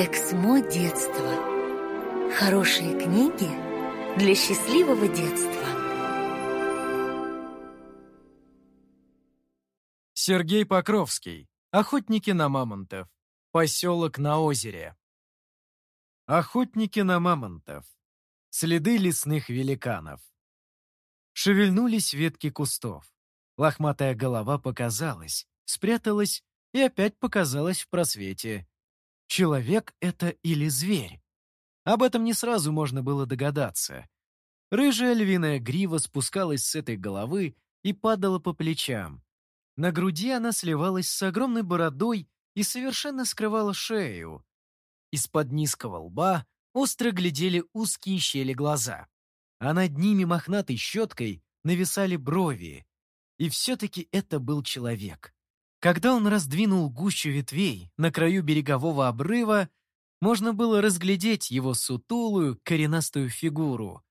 Эксмо детства. Хорошие книги для счастливого детства. Сергей Покровский. Охотники на мамонтов. Поселок на озере. Охотники на мамонтов. Следы лесных великанов. Шевельнулись ветки кустов. Лохматая голова показалась, спряталась и опять показалась в просвете. Человек это или зверь? Об этом не сразу можно было догадаться. Рыжая львиная грива спускалась с этой головы и падала по плечам. На груди она сливалась с огромной бородой и совершенно скрывала шею. Из-под низкого лба остро глядели узкие щели глаза, а над ними мохнатой щеткой нависали брови. И все-таки это был человек. Когда он раздвинул гущу ветвей на краю берегового обрыва, можно было разглядеть его сутулую, коренастую фигуру.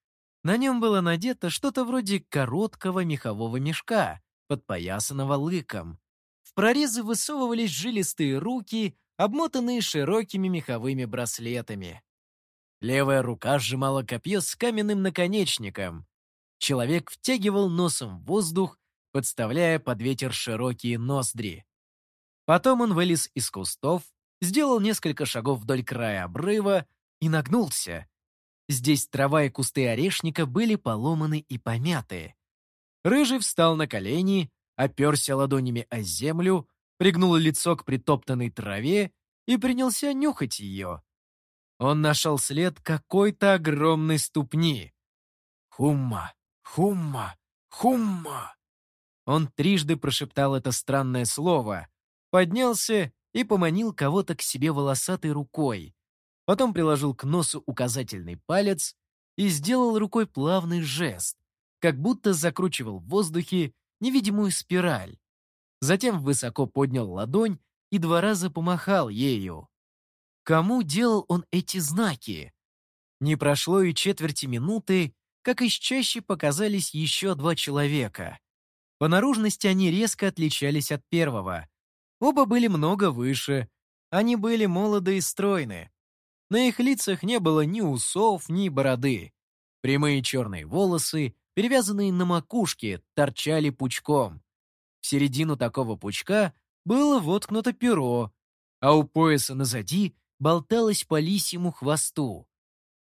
На нем было надето что-то вроде короткого мехового мешка, подпоясанного лыком. В прорезы высовывались жилистые руки, обмотанные широкими меховыми браслетами. Левая рука сжимала копье с каменным наконечником. Человек втягивал носом воздух, подставляя под ветер широкие ноздри. Потом он вылез из кустов, сделал несколько шагов вдоль края обрыва и нагнулся. Здесь трава и кусты орешника были поломаны и помяты. Рыжий встал на колени, оперся ладонями о землю, пригнул лицо к притоптанной траве и принялся нюхать ее. Он нашел след какой-то огромной ступни. «Хумма! Хумма! Хумма!» Он трижды прошептал это странное слово, поднялся и поманил кого-то к себе волосатой рукой. Потом приложил к носу указательный палец и сделал рукой плавный жест, как будто закручивал в воздухе невидимую спираль. Затем высоко поднял ладонь и два раза помахал ею. Кому делал он эти знаки? Не прошло и четверти минуты, как из чаще показались еще два человека. По наружности они резко отличались от первого. Оба были много выше. Они были молоды и стройны. На их лицах не было ни усов, ни бороды. Прямые черные волосы, перевязанные на макушке, торчали пучком. В середину такого пучка было воткнуто перо, а у пояса назади болталось по лисьему хвосту.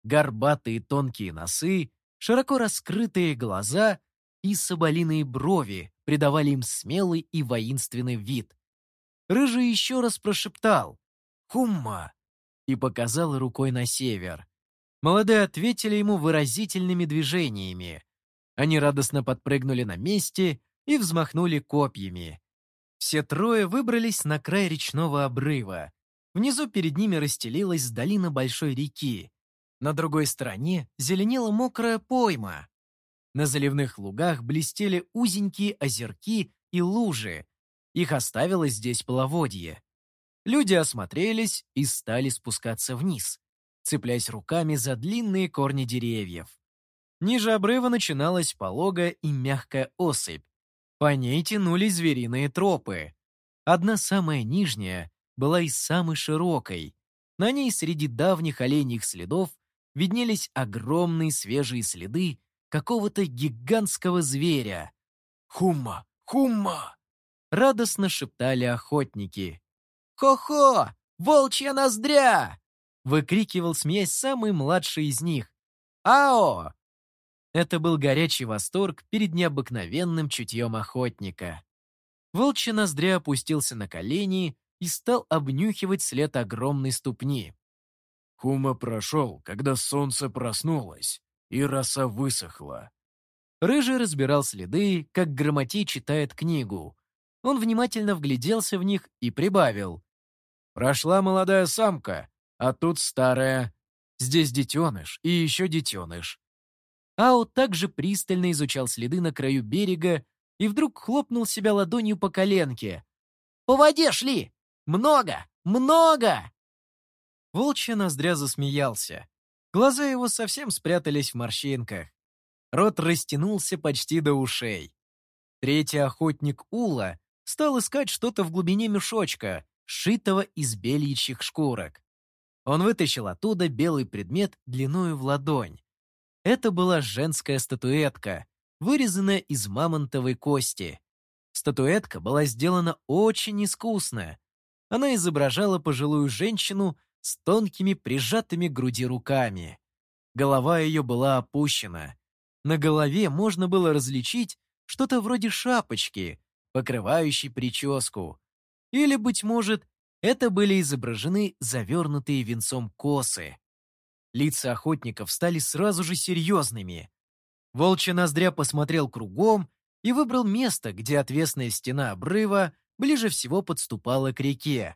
Горбатые тонкие носы, широко раскрытые глаза и соболиные брови придавали им смелый и воинственный вид. Рыжий еще раз прошептал «Хумма!» и показал рукой на север. Молодые ответили ему выразительными движениями. Они радостно подпрыгнули на месте и взмахнули копьями. Все трое выбрались на край речного обрыва. Внизу перед ними расстелилась долина большой реки. На другой стороне зеленела мокрая пойма. На заливных лугах блестели узенькие озерки и лужи, их оставило здесь половодье. Люди осмотрелись и стали спускаться вниз, цепляясь руками за длинные корни деревьев. Ниже обрыва начиналась пологая и мягкая осыпь. По ней тянулись звериные тропы. Одна самая нижняя была и самой широкой. На ней среди давних оленьих следов виднелись огромные свежие следы какого-то гигантского зверя. «Хумма! Хумма!» радостно шептали охотники. «Хо-хо! Волчья ноздря!» выкрикивал, смеясь, самый младший из них. «Ао!» Это был горячий восторг перед необыкновенным чутьем охотника. Волчья ноздря опустился на колени и стал обнюхивать след огромной ступни. Хума прошел, когда солнце проснулось, и роса высохла. Рыжий разбирал следы, как грамотей читает книгу, он внимательно вгляделся в них и прибавил. «Прошла молодая самка, а тут старая. Здесь детеныш и еще детеныш». Ао также пристально изучал следы на краю берега и вдруг хлопнул себя ладонью по коленке. «По воде шли! Много! Много!» Волчья ноздря засмеялся. Глаза его совсем спрятались в морщинках. Рот растянулся почти до ушей. Третий охотник Ула стал искать что-то в глубине мешочка, сшитого из бельичьих шкурок. Он вытащил оттуда белый предмет длиною в ладонь. Это была женская статуэтка, вырезанная из мамонтовой кости. Статуэтка была сделана очень искусно. Она изображала пожилую женщину с тонкими прижатыми груди руками. Голова ее была опущена. На голове можно было различить что-то вроде шапочки, покрывающей прическу. Или, быть может, это были изображены завернутые венцом косы. Лица охотников стали сразу же серьезными. Волчья ноздря посмотрел кругом и выбрал место, где отвесная стена обрыва ближе всего подступала к реке.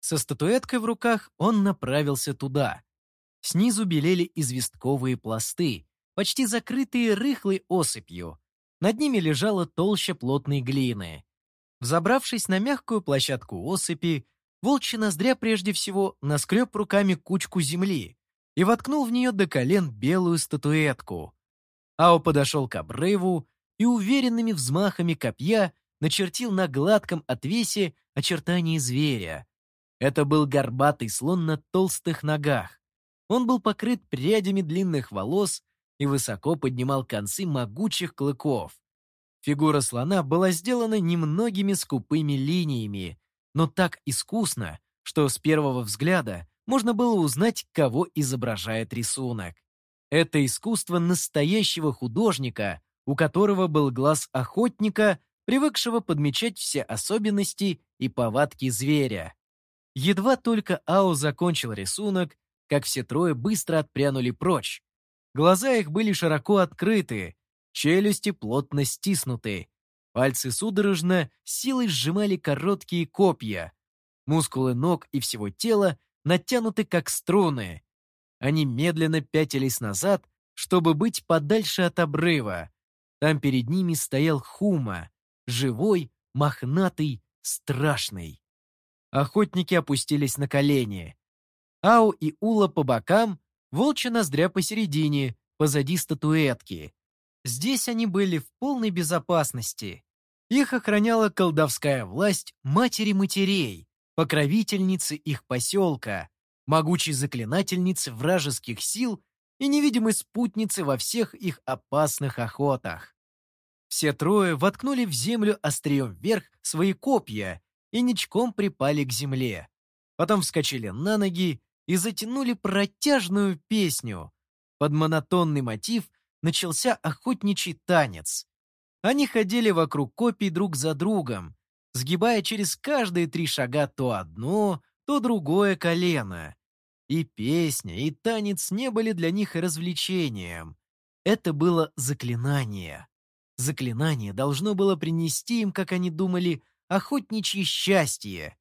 Со статуэткой в руках он направился туда. Снизу белели известковые пласты, почти закрытые рыхлой осыпью. Над ними лежала толща плотной глины. Взобравшись на мягкую площадку осыпи, волчья ноздря прежде всего наскреб руками кучку земли и воткнул в нее до колен белую статуэтку. Ао подошел к обрыву и уверенными взмахами копья начертил на гладком отвесе очертания зверя. Это был горбатый слон на толстых ногах. Он был покрыт прядями длинных волос и высоко поднимал концы могучих клыков. Фигура слона была сделана немногими скупыми линиями, но так искусно, что с первого взгляда можно было узнать, кого изображает рисунок. Это искусство настоящего художника, у которого был глаз охотника, привыкшего подмечать все особенности и повадки зверя. Едва только Ао закончил рисунок, как все трое быстро отпрянули прочь. Глаза их были широко открыты, челюсти плотно стиснуты, пальцы судорожно силой сжимали короткие копья, мускулы ног и всего тела натянуты как струны. Они медленно пятились назад, чтобы быть подальше от обрыва. Там перед ними стоял Хума, живой, мохнатый, страшный. Охотники опустились на колени. Ау и Ула по бокам, волчья ноздря посередине, позади статуэтки. Здесь они были в полной безопасности. Их охраняла колдовская власть матери матерей, покровительницы их поселка, могучей заклинательницы вражеских сил и невидимой спутницы во всех их опасных охотах. Все трое воткнули в землю острием вверх свои копья и ничком припали к земле. Потом вскочили на ноги и затянули протяжную песню. Под монотонный мотив начался охотничий танец. Они ходили вокруг копий друг за другом, сгибая через каждые три шага то одно, то другое колено. И песня, и танец не были для них развлечением. Это было заклинание. Заклинание должно было принести им, как они думали, охотничье счастье.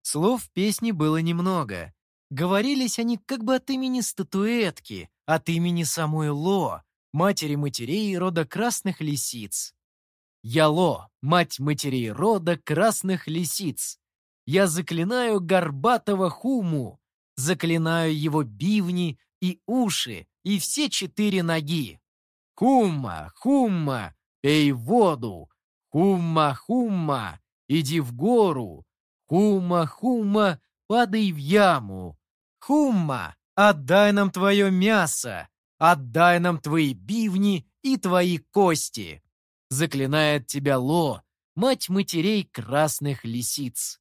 Слов песни было немного. Говорились они как бы от имени статуэтки, от имени самой Ло, матери матерей рода красных лисиц. Яло, мать матерей рода красных лисиц. Я заклинаю горбатого хуму, заклинаю его бивни и уши, и все четыре ноги. Хумма, хумма, пей воду. Хумма, хумма, иди в гору. Хумма, хумма, падай в яму. Хумма, отдай нам твое мясо. Отдай нам твои бивни и твои кости. Заклинает тебя Ло, мать матерей красных лисиц.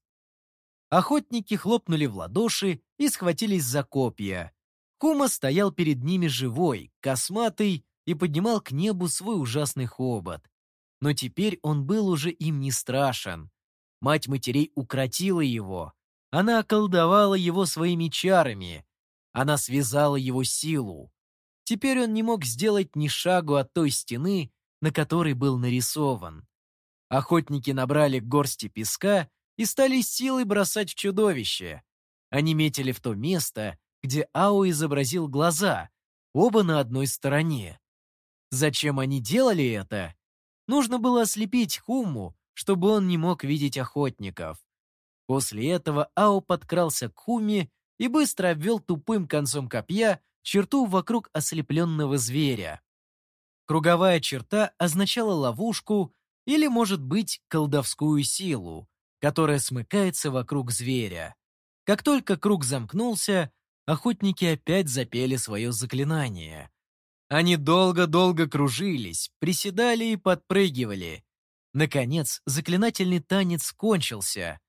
Охотники хлопнули в ладоши и схватились за копья. Кума стоял перед ними живой, косматый и поднимал к небу свой ужасный хобот. Но теперь он был уже им не страшен. Мать матерей укротила его. Она околдовала его своими чарами. Она связала его силу. Теперь он не мог сделать ни шагу от той стены, на которой был нарисован. Охотники набрали горсти песка и стали силой бросать в чудовище. Они метили в то место, где Ао изобразил глаза, оба на одной стороне. Зачем они делали это? Нужно было ослепить Хуму, чтобы он не мог видеть охотников. После этого Ао подкрался к Хуме и быстро обвел тупым концом копья черту вокруг ослепленного зверя. Круговая черта означала ловушку или, может быть, колдовскую силу, которая смыкается вокруг зверя. Как только круг замкнулся, охотники опять запели свое заклинание. Они долго-долго кружились, приседали и подпрыгивали. Наконец, заклинательный танец кончился.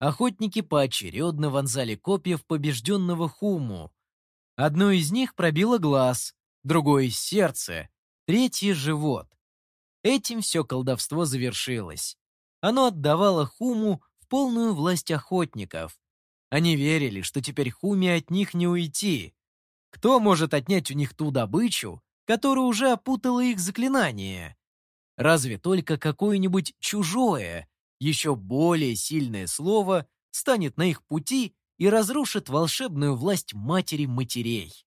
Охотники поочередно вонзали копья в побежденного Хуму. Одно из них пробило глаз, другое — сердце, третье — живот. Этим все колдовство завершилось. Оно отдавало Хуму в полную власть охотников. Они верили, что теперь Хуме от них не уйти. Кто может отнять у них ту добычу, которая уже опутала их заклинание? Разве только какое-нибудь чужое, еще более сильное слово станет на их пути и разрушит волшебную власть матери матерей.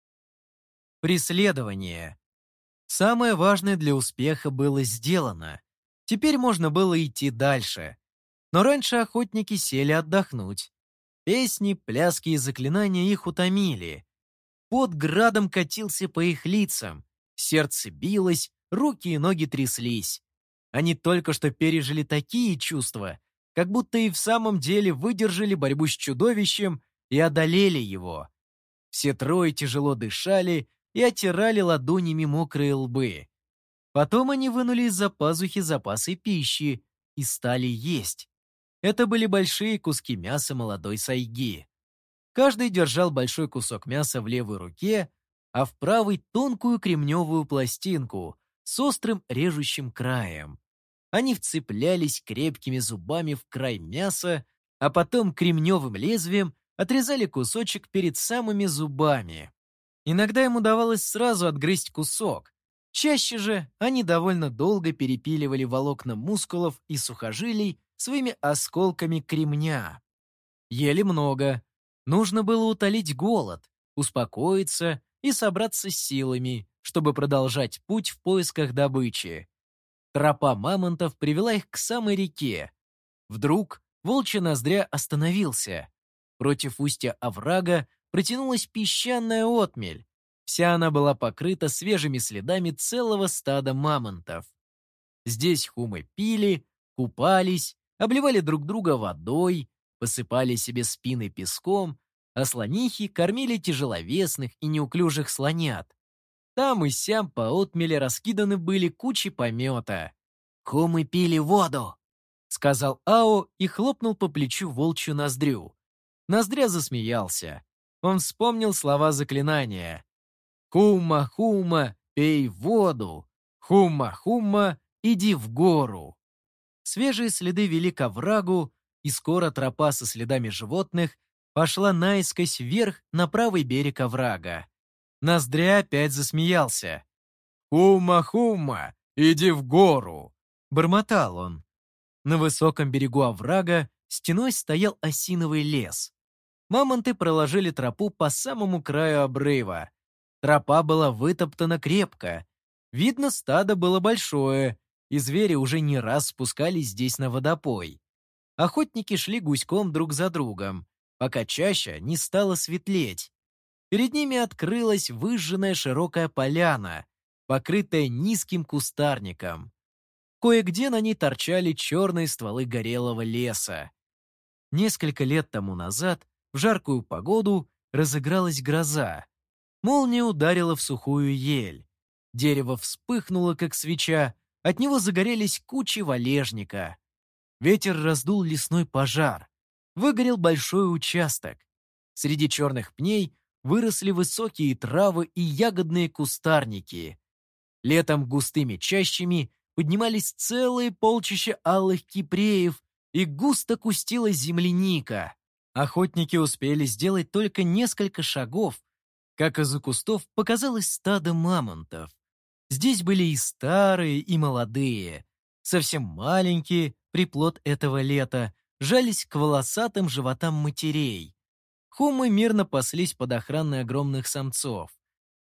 Преследование. Самое важное для успеха было сделано. Теперь можно было идти дальше. Но раньше охотники сели отдохнуть. Песни, пляски и заклинания их утомили. Под градом катился по их лицам. Сердце билось, руки и ноги тряслись. Они только что пережили такие чувства, как будто и в самом деле выдержали борьбу с чудовищем и одолели его. Все трое тяжело дышали и оттирали ладонями мокрые лбы. Потом они вынули из-за пазухи запасы пищи и стали есть. Это были большие куски мяса молодой сайги. Каждый держал большой кусок мяса в левой руке, а в правой тонкую кремневую пластинку с острым режущим краем. Они вцеплялись крепкими зубами в край мяса, а потом кремневым лезвием отрезали кусочек перед самыми зубами. Иногда им удавалось сразу отгрызть кусок. Чаще же они довольно долго перепиливали волокна мускулов и сухожилий своими осколками кремня. Ели много. Нужно было утолить голод, успокоиться и собраться с силами, чтобы продолжать путь в поисках добычи. Тропа мамонтов привела их к самой реке. Вдруг волчья ноздря остановился. Против устья оврага протянулась песчаная отмель. Вся она была покрыта свежими следами целого стада мамонтов. Здесь хумы пили, купались, обливали друг друга водой, посыпали себе спины песком, а слонихи кормили тяжеловесных и неуклюжих слонят. Там и сям по отмеле раскиданы были кучи помета. «Кумы пили воду», — сказал Ао и хлопнул по плечу волчью ноздрю. Ноздря засмеялся. Он вспомнил слова заклинания. «Хума, хума, пей воду! Хума, хума, иди в гору!» Свежие следы вели к оврагу, и скоро тропа со следами животных пошла наискось вверх на правый берег оврага. Ноздря опять засмеялся. «Хума-хума, иди в гору!» — бормотал он. На высоком берегу оврага стеной стоял осиновый лес. Мамонты проложили тропу по самому краю обрыва. Тропа была вытоптана крепко. Видно, стадо было большое, и звери уже не раз спускались здесь на водопой. Охотники шли гуськом друг за другом, пока чаще не стало светлеть. Перед ними открылась выжженная широкая поляна, покрытая низким кустарником. Кое-где на ней торчали черные стволы горелого леса. Несколько лет тому назад, в жаркую погоду, разыгралась гроза. Молния ударила в сухую ель. Дерево вспыхнуло, как свеча, от него загорелись кучи валежника. Ветер раздул лесной пожар. Выгорел большой участок. Среди черных пней выросли высокие травы и ягодные кустарники. Летом густыми чащами поднимались целые полчища алых кипреев и густо кустилась земляника. Охотники успели сделать только несколько шагов, как из-за кустов показалось стадо мамонтов. Здесь были и старые, и молодые. Совсем маленькие, приплод этого лета, жались к волосатым животам матерей. Хумы мирно паслись под охраной огромных самцов.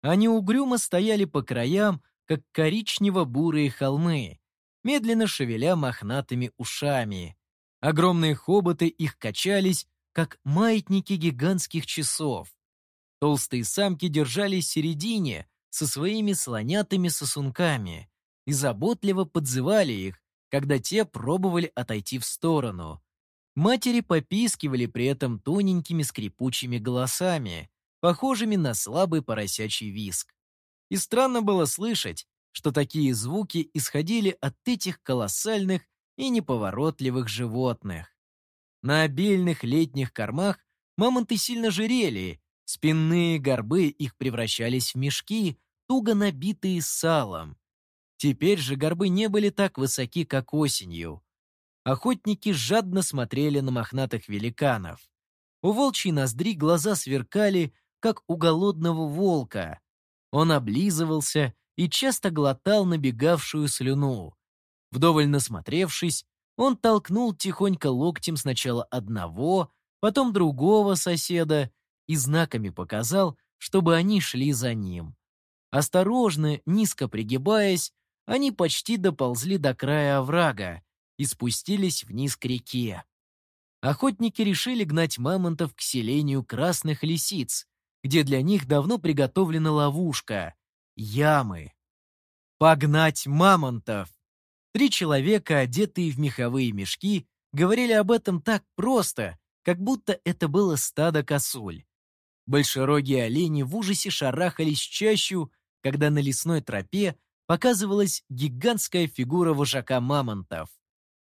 Они угрюмо стояли по краям, как коричнево-бурые холмы, медленно шевеля мохнатыми ушами. Огромные хоботы их качались, как маятники гигантских часов. Толстые самки держались в середине со своими слонятыми сосунками и заботливо подзывали их, когда те пробовали отойти в сторону. Матери попискивали при этом тоненькими скрипучими голосами. похожими на слабый поросячий виск. И странно было слышать, что такие звуки исходили от этих колоссальных и неповоротливых животных. На обильных летних кормах мамонты сильно жирели, спинные горбы их превращались в мешки, туго набитые салом. Теперь же горбы не были так высоки, как осенью. Охотники жадно смотрели на мохнатых великанов. У волчьей ноздри глаза сверкали, как у голодного волка. Он облизывался и часто глотал набегавшую слюну. Вдоволь насмотревшись, он толкнул тихонько локтем сначала одного, потом другого соседа и знаками показал, чтобы они шли за ним. Осторожно, низко пригибаясь, они почти доползли до края оврага и спустились вниз к реке. Охотники решили гнать мамонтов к селению красных лисиц, где для них давно приготовлена ловушка — ямы. Погнать мамонтов! Три человека, одетые в меховые мешки, говорили об этом так просто, как будто это было стадо косуль. Большерогие олени в ужасе шарахались чащу, когда на лесной тропе показывалась гигантская фигура вожака мамонтов.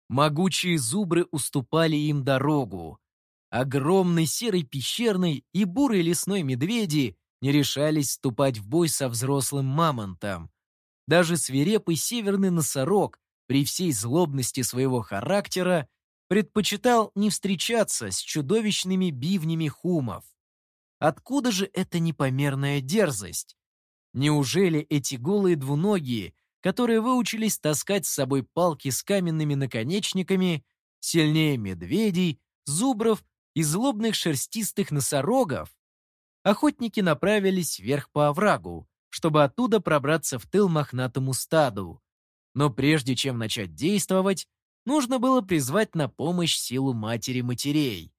Могучие зубры уступали им дорогу. Огромный серый пещерный и бурый лесной медведи не решались ступать в бой со взрослым мамонтом. Даже свирепый северный носорог при всей злобности своего характера, предпочитал не встречаться с чудовищными бивнями хумов. Откуда же эта непомерная дерзость? Неужели эти голые двуногие, которые выучились таскать с собой палки с каменными наконечниками, сильнее медведей, зубров и злобных шерстистых носорогов? Охотники направились вверх по оврагу, чтобы оттуда пробраться в тыл мохнатому стаду. Но прежде чем начать действовать, нужно было призвать на помощь силу матери матерей.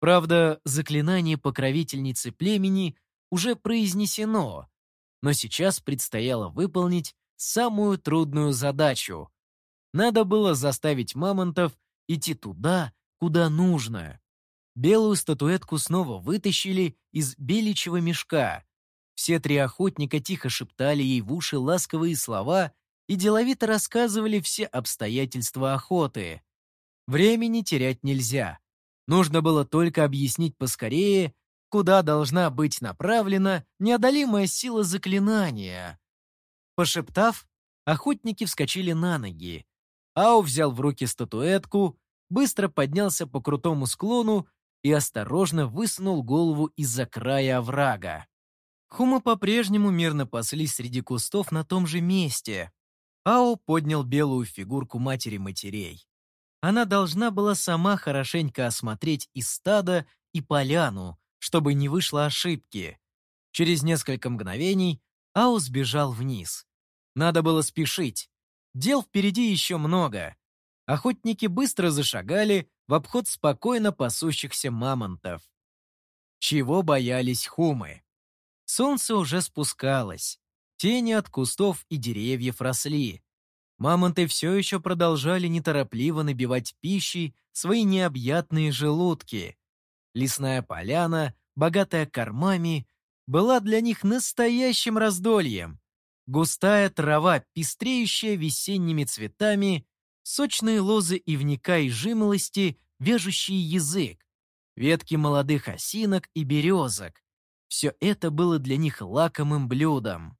Правда, заклинание покровительницы племени уже произнесено, но сейчас предстояло выполнить самую трудную задачу. Надо было заставить мамонтов идти туда, куда нужно. Белую статуэтку снова вытащили из беличьего мешка. Все три охотника тихо шептали ей в уши ласковые слова и деловито рассказывали все обстоятельства охоты. Времени терять нельзя. Нужно было только объяснить поскорее, куда должна быть направлена неодолимая сила заклинания. Пошептав, охотники вскочили на ноги. Ау взял в руки статуэтку, быстро поднялся по крутому склону и осторожно высунул голову из-за края оврага. Хумы по-прежнему мирно паслись среди кустов на том же месте, Ао поднял белую фигурку матери матерей. Она должна была сама хорошенько осмотреть и стадо, и поляну, чтобы не вышло ошибки. Через несколько мгновений Ао сбежал вниз. Надо было спешить. Дел впереди еще много. Охотники быстро зашагали в обход спокойно пасущихся мамонтов. Чего боялись хумы? Солнце уже спускалось. Тени от кустов и деревьев росли. Мамонты все еще продолжали неторопливо набивать пищей свои необъятные желудки. Лесная поляна, богатая кормами, была для них настоящим раздольем. Густая трава, пестреющая весенними цветами, сочные лозы ивника и жимолости, вяжущие язык, ветки молодых осинок и березок. Все это было для них лакомым блюдом.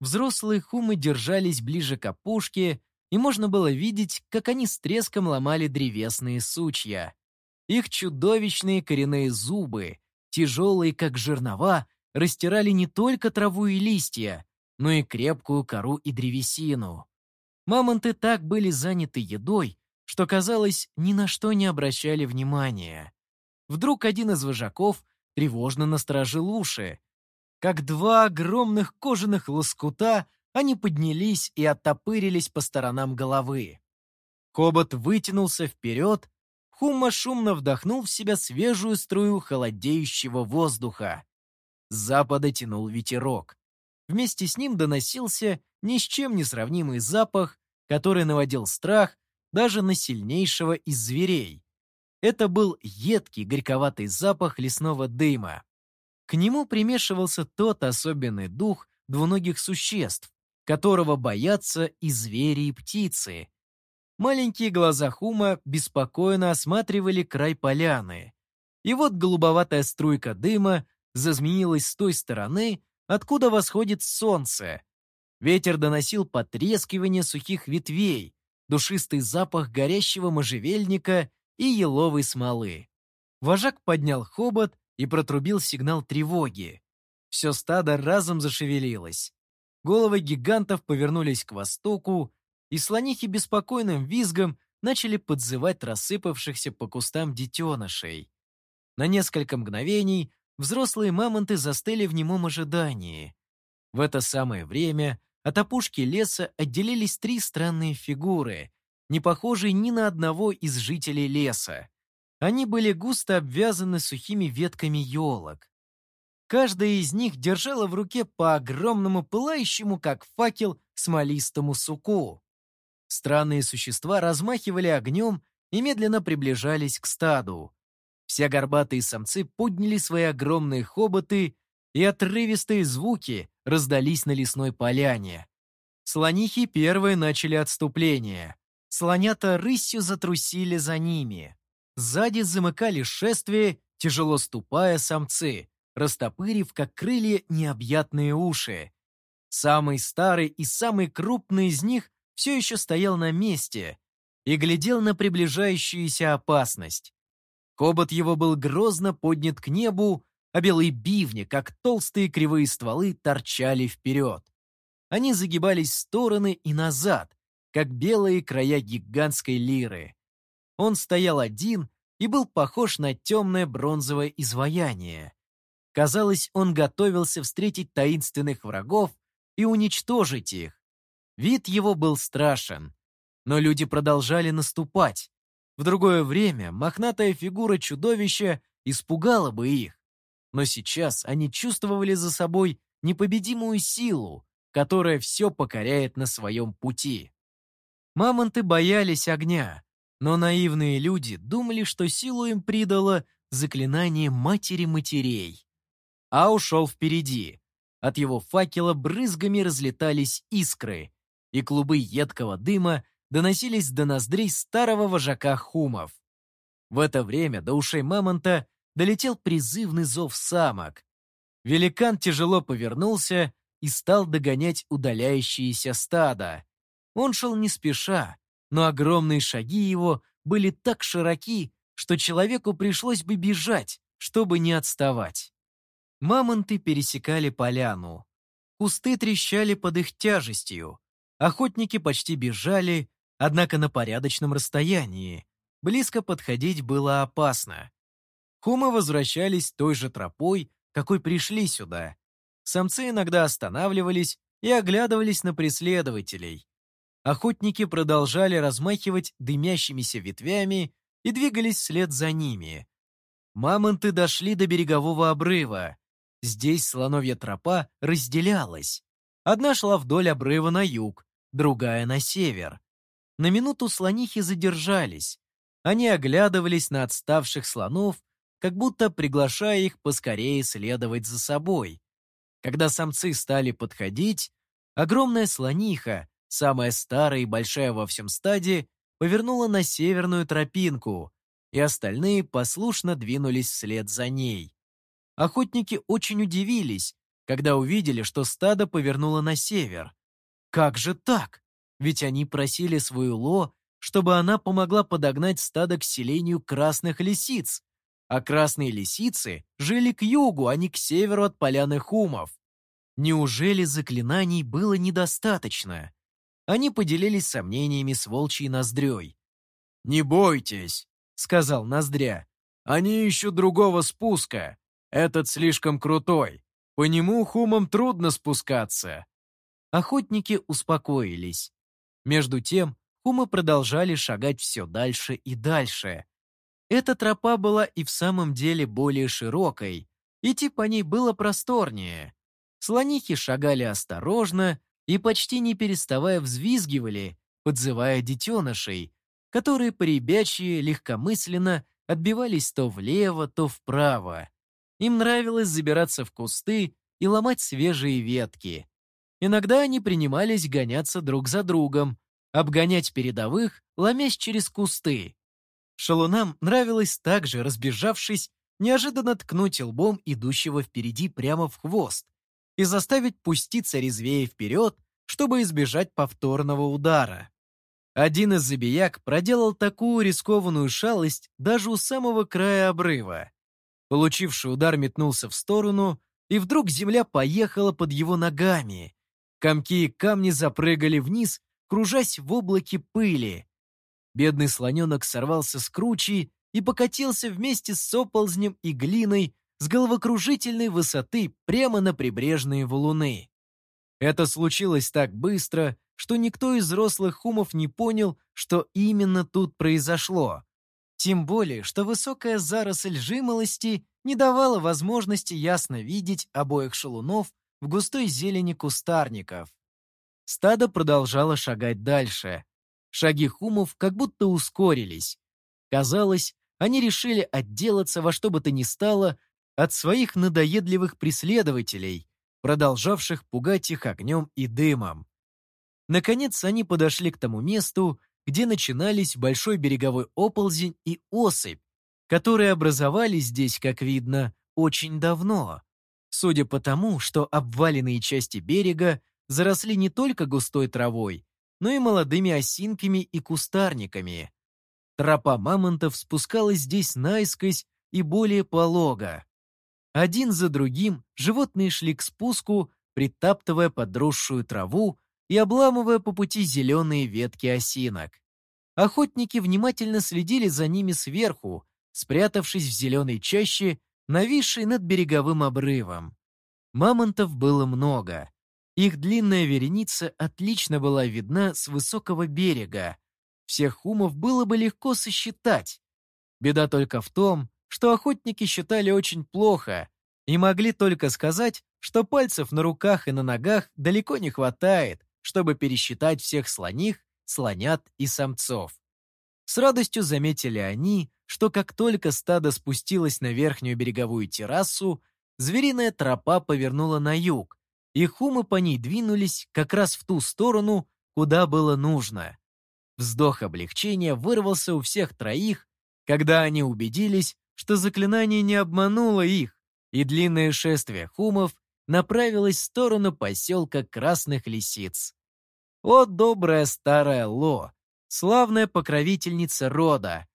Взрослые хумы держались ближе к опушке, и можно было видеть, как они с треском ломали древесные сучья. Их чудовищные коренные зубы, тяжелые как жернова, растирали не только траву и листья, но и крепкую кору и древесину. Мамонты так были заняты едой, что, казалось, ни на что не обращали внимания. Вдруг один из вожаков тревожно насторожил уши, как два огромных кожаных лоскута, они поднялись и оттопырились по сторонам головы. Хобот вытянулся вперед, Хума шумно вдохнул в себя свежую струю холодеющего воздуха. С запада тянул ветерок. Вместе с ним доносился ни с чем не сравнимый запах, который наводил страх даже на сильнейшего из зверей. Это был едкий горьковатый запах лесного дыма. К нему примешивался тот особенный дух двуногих существ, которого боятся и звери, и птицы. Маленькие глаза Хума беспокойно осматривали край поляны. И вот голубоватая струйка дыма зазмеилась с той стороны, откуда восходит солнце. Ветер доносил потрескивание сухих ветвей, душистый запах горящего можжевельника и еловой смолы. Вожак поднял хобот и протрубил сигнал тревоги. Все стадо разом зашевелилось. Головы гигантов повернулись к востоку, и слонихи беспокойным визгом начали подзывать рассыпавшихся по кустам детенышей. На несколько мгновений взрослые мамонты застыли в немом ожидании. В это самое время от опушки леса отделились три странные фигуры, не похожие ни на одного из жителей леса. Они были густо обвязаны сухими ветками елок. Каждая из них держала в руке по огромному пылающему, как факел, смолистому суку. Странные существа размахивали огнем и медленно приближались к стаду. Все горбатые самцы подняли свои огромные хоботы, и отрывистые звуки раздались на лесной поляне. Слонихи первые начали отступление. Слонята рысью затрусили за ними. Сзади замыкали шествие, тяжело ступая самцы, растопырив, как крылья, необъятные уши. Самый старый и самый крупный из них все еще стоял на месте и глядел на приближающуюся опасность. Кобот его был грозно поднят к небу, а белые бивни, как толстые кривые стволы, торчали вперед. Они загибались в стороны и назад, как белые края гигантской лиры. Он стоял один и был похож на темное бронзовое изваяние. Казалось, он готовился встретить таинственных врагов и уничтожить их. Вид его был страшен, но люди продолжали наступать. В другое время мохнатая фигура чудовища испугала бы их. Но сейчас они чувствовали за собой непобедимую силу, которая все покоряет на своем пути. Мамонты боялись огня, но наивные люди думали, что силу им придало заклинание матери матерей. А ушел впереди. От его факела брызгами разлетались искры, и клубы едкого дыма доносились до ноздрей старого вожака хумов. В это время до ушей мамонта долетел призывный зов самок. Великан тяжело повернулся и стал догонять удаляющиеся стада. Он шел не спеша, но огромные шаги его были так широки, что человеку пришлось бы бежать, чтобы не отставать. Мамонты пересекали поляну. Кусты трещали под их тяжестью. Охотники почти бежали, однако на порядочном расстоянии. Близко подходить было опасно. Хумы возвращались той же тропой, какой пришли сюда. Самцы иногда останавливались и оглядывались на преследователей. Охотники продолжали размахивать дымящимися ветвями и двигались вслед за ними. Мамонты дошли до берегового обрыва. Здесь слоновья тропа разделялась. Одна шла вдоль обрыва на юг, другая на север. На минуту слонихи задержались. Они оглядывались на отставших слонов как будто приглашая их поскорее следовать за собой. Когда самцы стали подходить, огромная слониха, самая старая и большая во всем стаде, повернула на северную тропинку, и остальные послушно двинулись вслед за ней. Охотники очень удивились, когда увидели, что стадо повернуло на север. Как же так? Ведь они просили свою Ло, чтобы она помогла подогнать стадо к селению красных лисиц а красные лисицы жили к югу, а не к северу от поляны хумов. Неужели заклинаний было недостаточно? Они поделились сомнениями с волчьей ноздрёй. «Не бойтесь», — сказал ноздря. «Они ищут другого спуска. Этот слишком крутой. По нему хумам трудно спускаться». Охотники успокоились. Между тем, хумы продолжали шагать все дальше и дальше, эта тропа была и в самом деле более широкой, идти по ней было просторнее. Слонихи шагали осторожно и почти не переставая взвизгивали, подзывая детенышей, которые поребячьи легкомысленно отбивались то влево, то вправо. им нравилось забираться в кусты и ломать свежие ветки. Иногда они принимались гоняться друг за другом, обгонять передовых, ломясь через кусты. Шалунам нравилось также, разбежавшись, неожиданно ткнуть лбом идущего впереди прямо в хвост и заставить пуститься резвее вперед, чтобы избежать повторного удара. Один из забияк проделал такую рискованную шалость даже у самого края обрыва. Получивший удар метнулся в сторону, и вдруг земля поехала под его ногами. Комки и камни запрыгали вниз, кружась в облаке пыли. Бедный слоненок сорвался с кручи и покатился вместе с оползнем и глиной с головокружительной высоты прямо на прибрежные валуны. Это случилось так быстро, что никто из взрослых хумов не понял, что именно тут произошло. Тем более, что высокая заросль жимолости не давала возможности ясно видеть обоих шалунов в густой зелени кустарников. Стадо продолжало шагать дальше. Шаги хумов как будто ускорились. Казалось, они решили отделаться во что бы то ни стало от своих надоедливых преследователей, продолжавших пугать их огнем и дымом. Наконец они подошли к тому месту, где начинались большой береговой оползень и осыпь, которые образовались здесь, как видно, очень давно. Судя по тому, что обваленные части берега заросли не только густой травой, но и молодыми осинками и кустарниками. Тропа мамонтов спускалась здесь наискось и более полого. Один за другим животные шли к спуску, притаптывая подросшую траву и обламывая по пути зеленые ветки осинок. Охотники внимательно следили за ними сверху, спрятавшись в зеленой чаще, нависшей над береговым обрывом. Мамонтов было много. Их длинная вереница отлично была видна с высокого берега. Всех хумов было бы легко сосчитать. Беда только в том, что охотники считали очень плохо и могли только сказать, что пальцев на руках и на ногах далеко не хватает, чтобы пересчитать всех слоних, слонят и самцов. С радостью заметили они, что как только стадо спустилось на верхнюю береговую террасу, звериная тропа повернула на юг, и хумы по ней двинулись как раз в ту сторону, куда было нужно. Вздох облегчения вырвался у всех троих, когда они убедились, что заклинание не обмануло их, и длинное шествие хумов направилось в сторону поселка Красных Лисиц. О, добрая старая Ло, славная покровительница рода,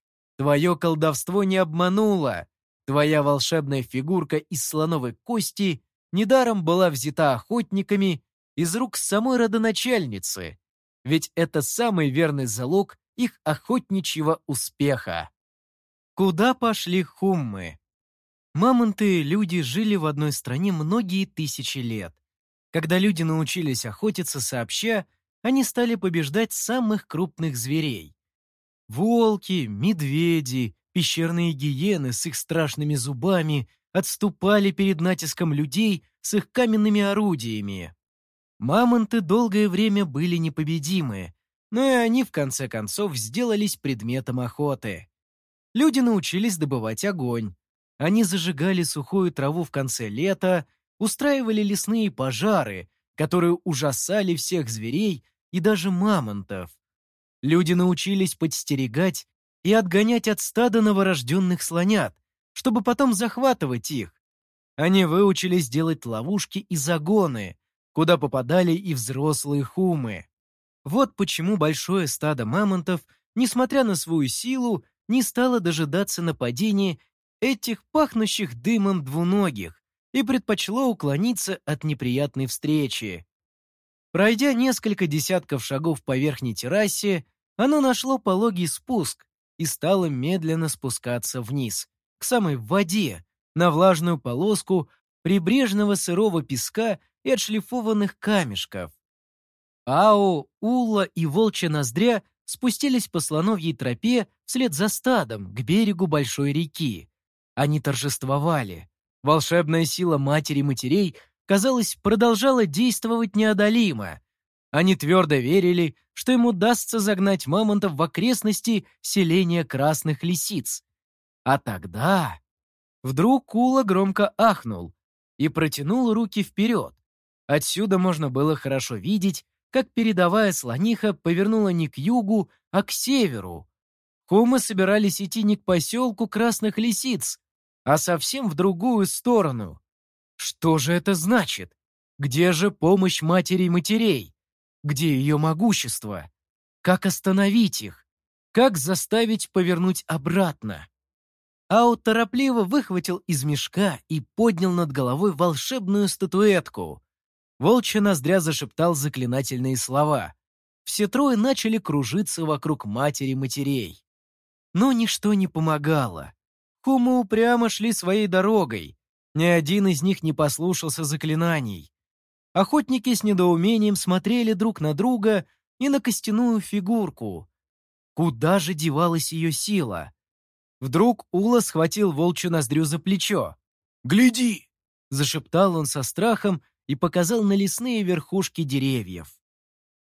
твое колдовство не обмануло, твоя волшебная фигурка из слоновой кости недаром была взята охотниками из рук самой родоначальницы, ведь это самый верный залог их охотничьего успеха. Куда пошли хуммы? Мамонты и люди жили в одной стране многие тысячи лет. Когда люди научились охотиться сообща, они стали побеждать самых крупных зверей. Волки, медведи, пещерные гиены с их страшными зубами отступали перед натиском людей с их каменными орудиями. Мамонты долгое время были непобедимы, но и они в конце концов сделались предметом охоты. Люди научились добывать огонь. Они зажигали сухую траву в конце лета, устраивали лесные пожары, которые ужасали всех зверей и даже мамонтов. Люди научились подстерегать и отгонять от стада новорожденных слонят, чтобы потом захватывать их. Они выучились делать ловушки и загоны, куда попадали и взрослые хумы. Вот почему большое стадо мамонтов, несмотря на свою силу, не стало дожидаться нападения этих пахнущих дымом двуногих и предпочло уклониться от неприятной встречи. Пройдя несколько десятков шагов по верхней террасе, оно нашло пологий спуск и стало медленно спускаться вниз, к самой воде, на влажную полоску прибрежного сырого песка и отшлифованных камешков. Ао, Ула и Волчья Ноздря спустились по слоновьей тропе вслед за стадом к берегу большой реки. Они торжествовали. Волшебная сила матери матерей казалось, продолжала действовать неодолимо. Они твердо верили, что им удастся загнать мамонтов в окрестности селения красных лисиц. А тогда... Вдруг Кула громко ахнул и протянул руки вперед. Отсюда можно было хорошо видеть, как передовая слониха повернула не к югу, а к северу. Хумы собирались идти не к поселку Красных Лисиц, а совсем в другую сторону. Что же это значит? Где же помощь матери матерей? Где ее могущество? Как остановить их? Как заставить повернуть обратно? Ау торопливо выхватил из мешка и поднял над головой волшебную статуэтку. Волчья ноздря зашептал заклинательные слова. Все трое начали кружиться вокруг матери матерей. Но ничто не помогало. Хумы упрямо шли своей дорогой. Ни один из них не послушался заклинаний. Охотники с недоумением смотрели друг на друга и на костяную фигурку. Куда же девалась ее сила? Вдруг Ула схватил волчью ноздрю за плечо. «Гляди!» — зашептал он со страхом и показал на лесные верхушки деревьев.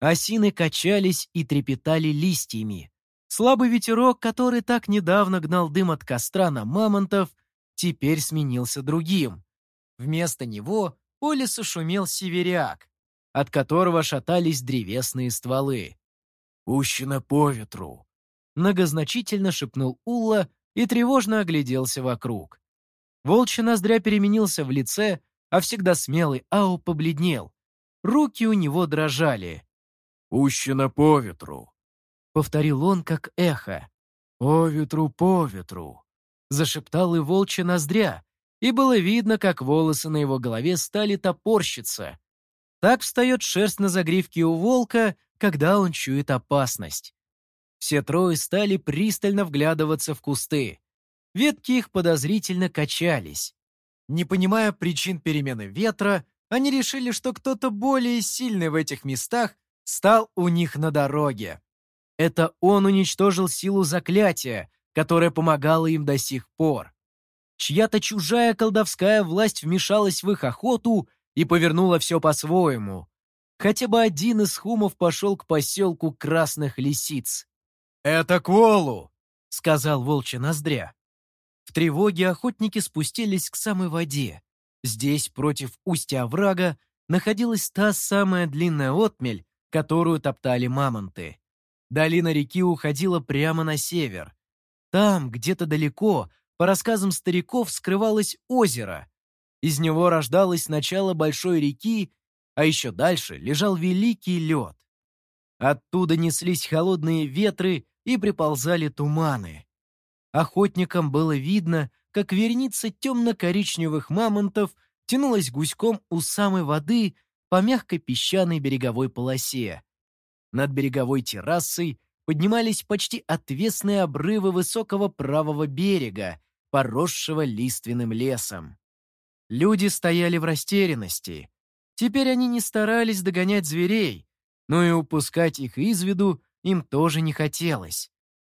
Осины качались и трепетали листьями. Слабый ветерок, который так недавно гнал дым от костра на мамонтов, теперь сменился другим. Вместо него по лесу шумел северяк, от которого шатались древесные стволы. «Пущено по ветру», — многозначительно шепнул Улла и тревожно огляделся вокруг. Волчья ноздря переменился в лице, а всегда смелый Ау побледнел. Руки у него дрожали. «Пущено по ветру», — повторил он, как эхо. «По ветру, по ветру», — зашептал и волчья ноздря, и было видно, как волосы на его голове стали топорщиться. Так встает шерсть на загривке у волка, когда он чует опасность. Все трое стали пристально вглядываться в кусты. Ветки их подозрительно качались. Не понимая причин перемены ветра, они решили, что кто-то более сильный в этих местах стал у них на дороге. Это он уничтожил силу заклятия, которая помогала им до сих пор. Чья-то чужая колдовская власть вмешалась в их охоту и повернула все по-своему. Хотя бы один из хумов пошел к поселку Красных Лисиц. «Это Кволу!» — сказал волчья ноздря. В тревоге охотники спустились к самой воде. Здесь, против устья оврага, находилась та самая длинная отмель, которую топтали мамонты. Долина реки уходила прямо на север. Там, где-то далеко, по рассказам стариков, скрывалось озеро. Из него рождалось начало большой реки, а еще дальше лежал великий лед. Оттуда неслись холодные ветры и приползали туманы. Охотникам было видно, как верница темно-коричневых мамонтов тянулась гуськом у самой воды по мягкой песчаной береговой полосе. Над береговой террасой поднимались почти отвесные обрывы высокого правого берега, поросшего лиственным лесом. Люди стояли в растерянности. Теперь они не старались догонять зверей, но и упускать их из виду им тоже не хотелось.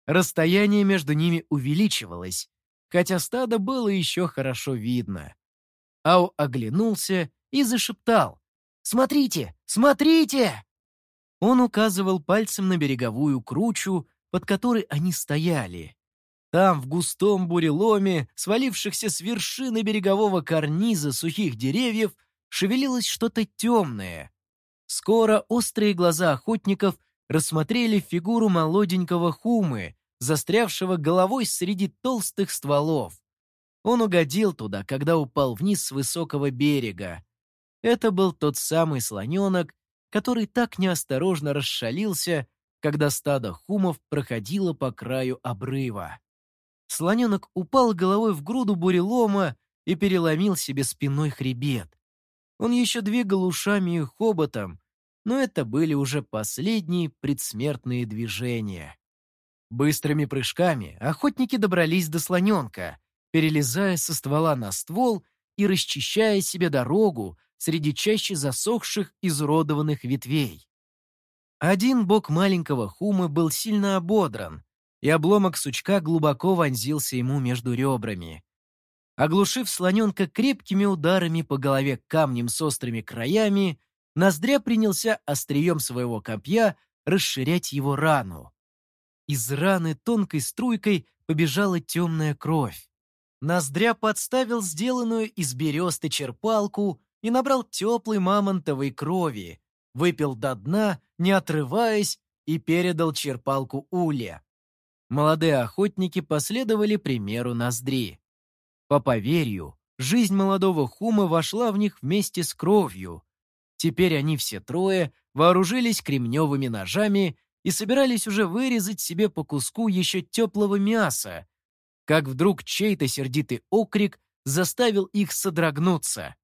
Расстояние между ними увеличивалось, хотя стадо было еще хорошо видно. Ау оглянулся и зашептал. «Смотрите! Смотрите!» Он указывал пальцем на береговую кручу, под которой они стояли. Там, в густом буреломе, свалившихся с вершины берегового карниза сухих деревьев, шевелилось что-то темное. Скоро острые глаза охотников рассмотрели фигуру молоденького хумы, застрявшего головой среди толстых стволов. Он угодил туда, когда упал вниз с высокого берега. Это был тот самый слоненок, который так неосторожно расшалился, когда стадо хумов проходило по краю обрыва. Слоненок упал головой в груду бурелома и переломил себе спиной хребет. Он еще двигал ушами и хоботом, но это были уже последние предсмертные движения. Быстрыми прыжками охотники добрались до слоненка, перелезая со ствола на ствол и расчищая себе дорогу среди чаще засохших изуродованных ветвей. Один бок маленького хумы был сильно ободран, и обломок сучка глубоко вонзился ему между ребрами. Оглушив слоненка крепкими ударами по голове камнем с острыми краями, Ноздря принялся острием своего копья расширять его рану. Из раны тонкой струйкой побежала темная кровь. Ноздря подставил сделанную из бересты черпалку и набрал теплой мамонтовой крови, выпил до дна, не отрываясь, и передал черпалку Уле. Молодые охотники последовали примеру Ноздри. По поверью, жизнь молодого Хума вошла в них вместе с кровью. Теперь они все трое вооружились кремневыми ножами и собирались уже вырезать себе по куску еще теплого мяса, как вдруг чей-то сердитый окрик заставил их содрогнуться.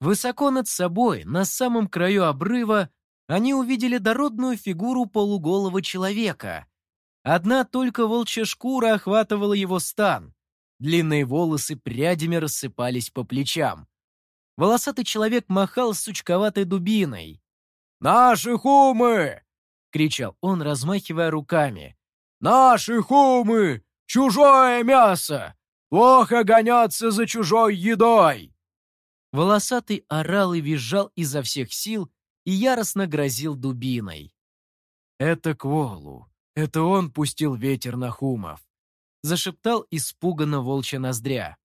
Высоко над собой, на самом краю обрыва, они увидели дородную фигуру полуголого человека. Одна только волчья шкура охватывала его стан. Длинные волосы прядями рассыпались по плечам. Волосатый человек махал сучковатой дубиной. «Наши хумы!» — кричал он, размахивая руками. «Наши хумы! Чужое мясо! Плохо гоняться за чужой едой!» Волосатый орал и визжал изо всех сил и яростно грозил дубиной. «Это Кволу. Это он пустил ветер на хумов», — зашептал испуганно волчья ноздря.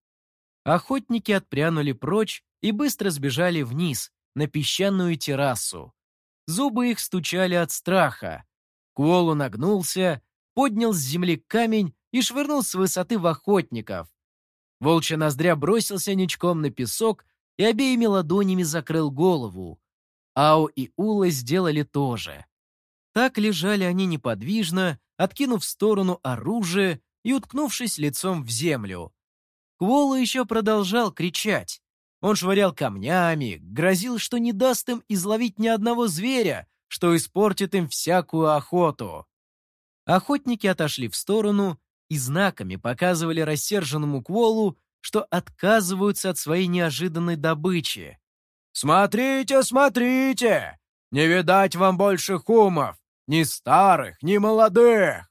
Охотники отпрянули прочь и быстро сбежали вниз, на песчаную террасу. Зубы их стучали от страха. Кволу нагнулся, поднял с земли камень и швырнул с высоты в охотников. Волчья ноздря бросился ничком на песок и обеими ладонями закрыл голову. Ао и Ула сделали то же. Так лежали они неподвижно, откинув в сторону оружие и уткнувшись лицом в землю. Квола еще продолжал кричать. Он швырял камнями, грозил, что не даст им изловить ни одного зверя, что испортит им всякую охоту. Охотники отошли в сторону и знаками показывали рассерженному Кволу, что отказываются от своей неожиданной добычи. «Смотрите, смотрите! Не видать вам больше хумов! Ни старых, ни молодых!»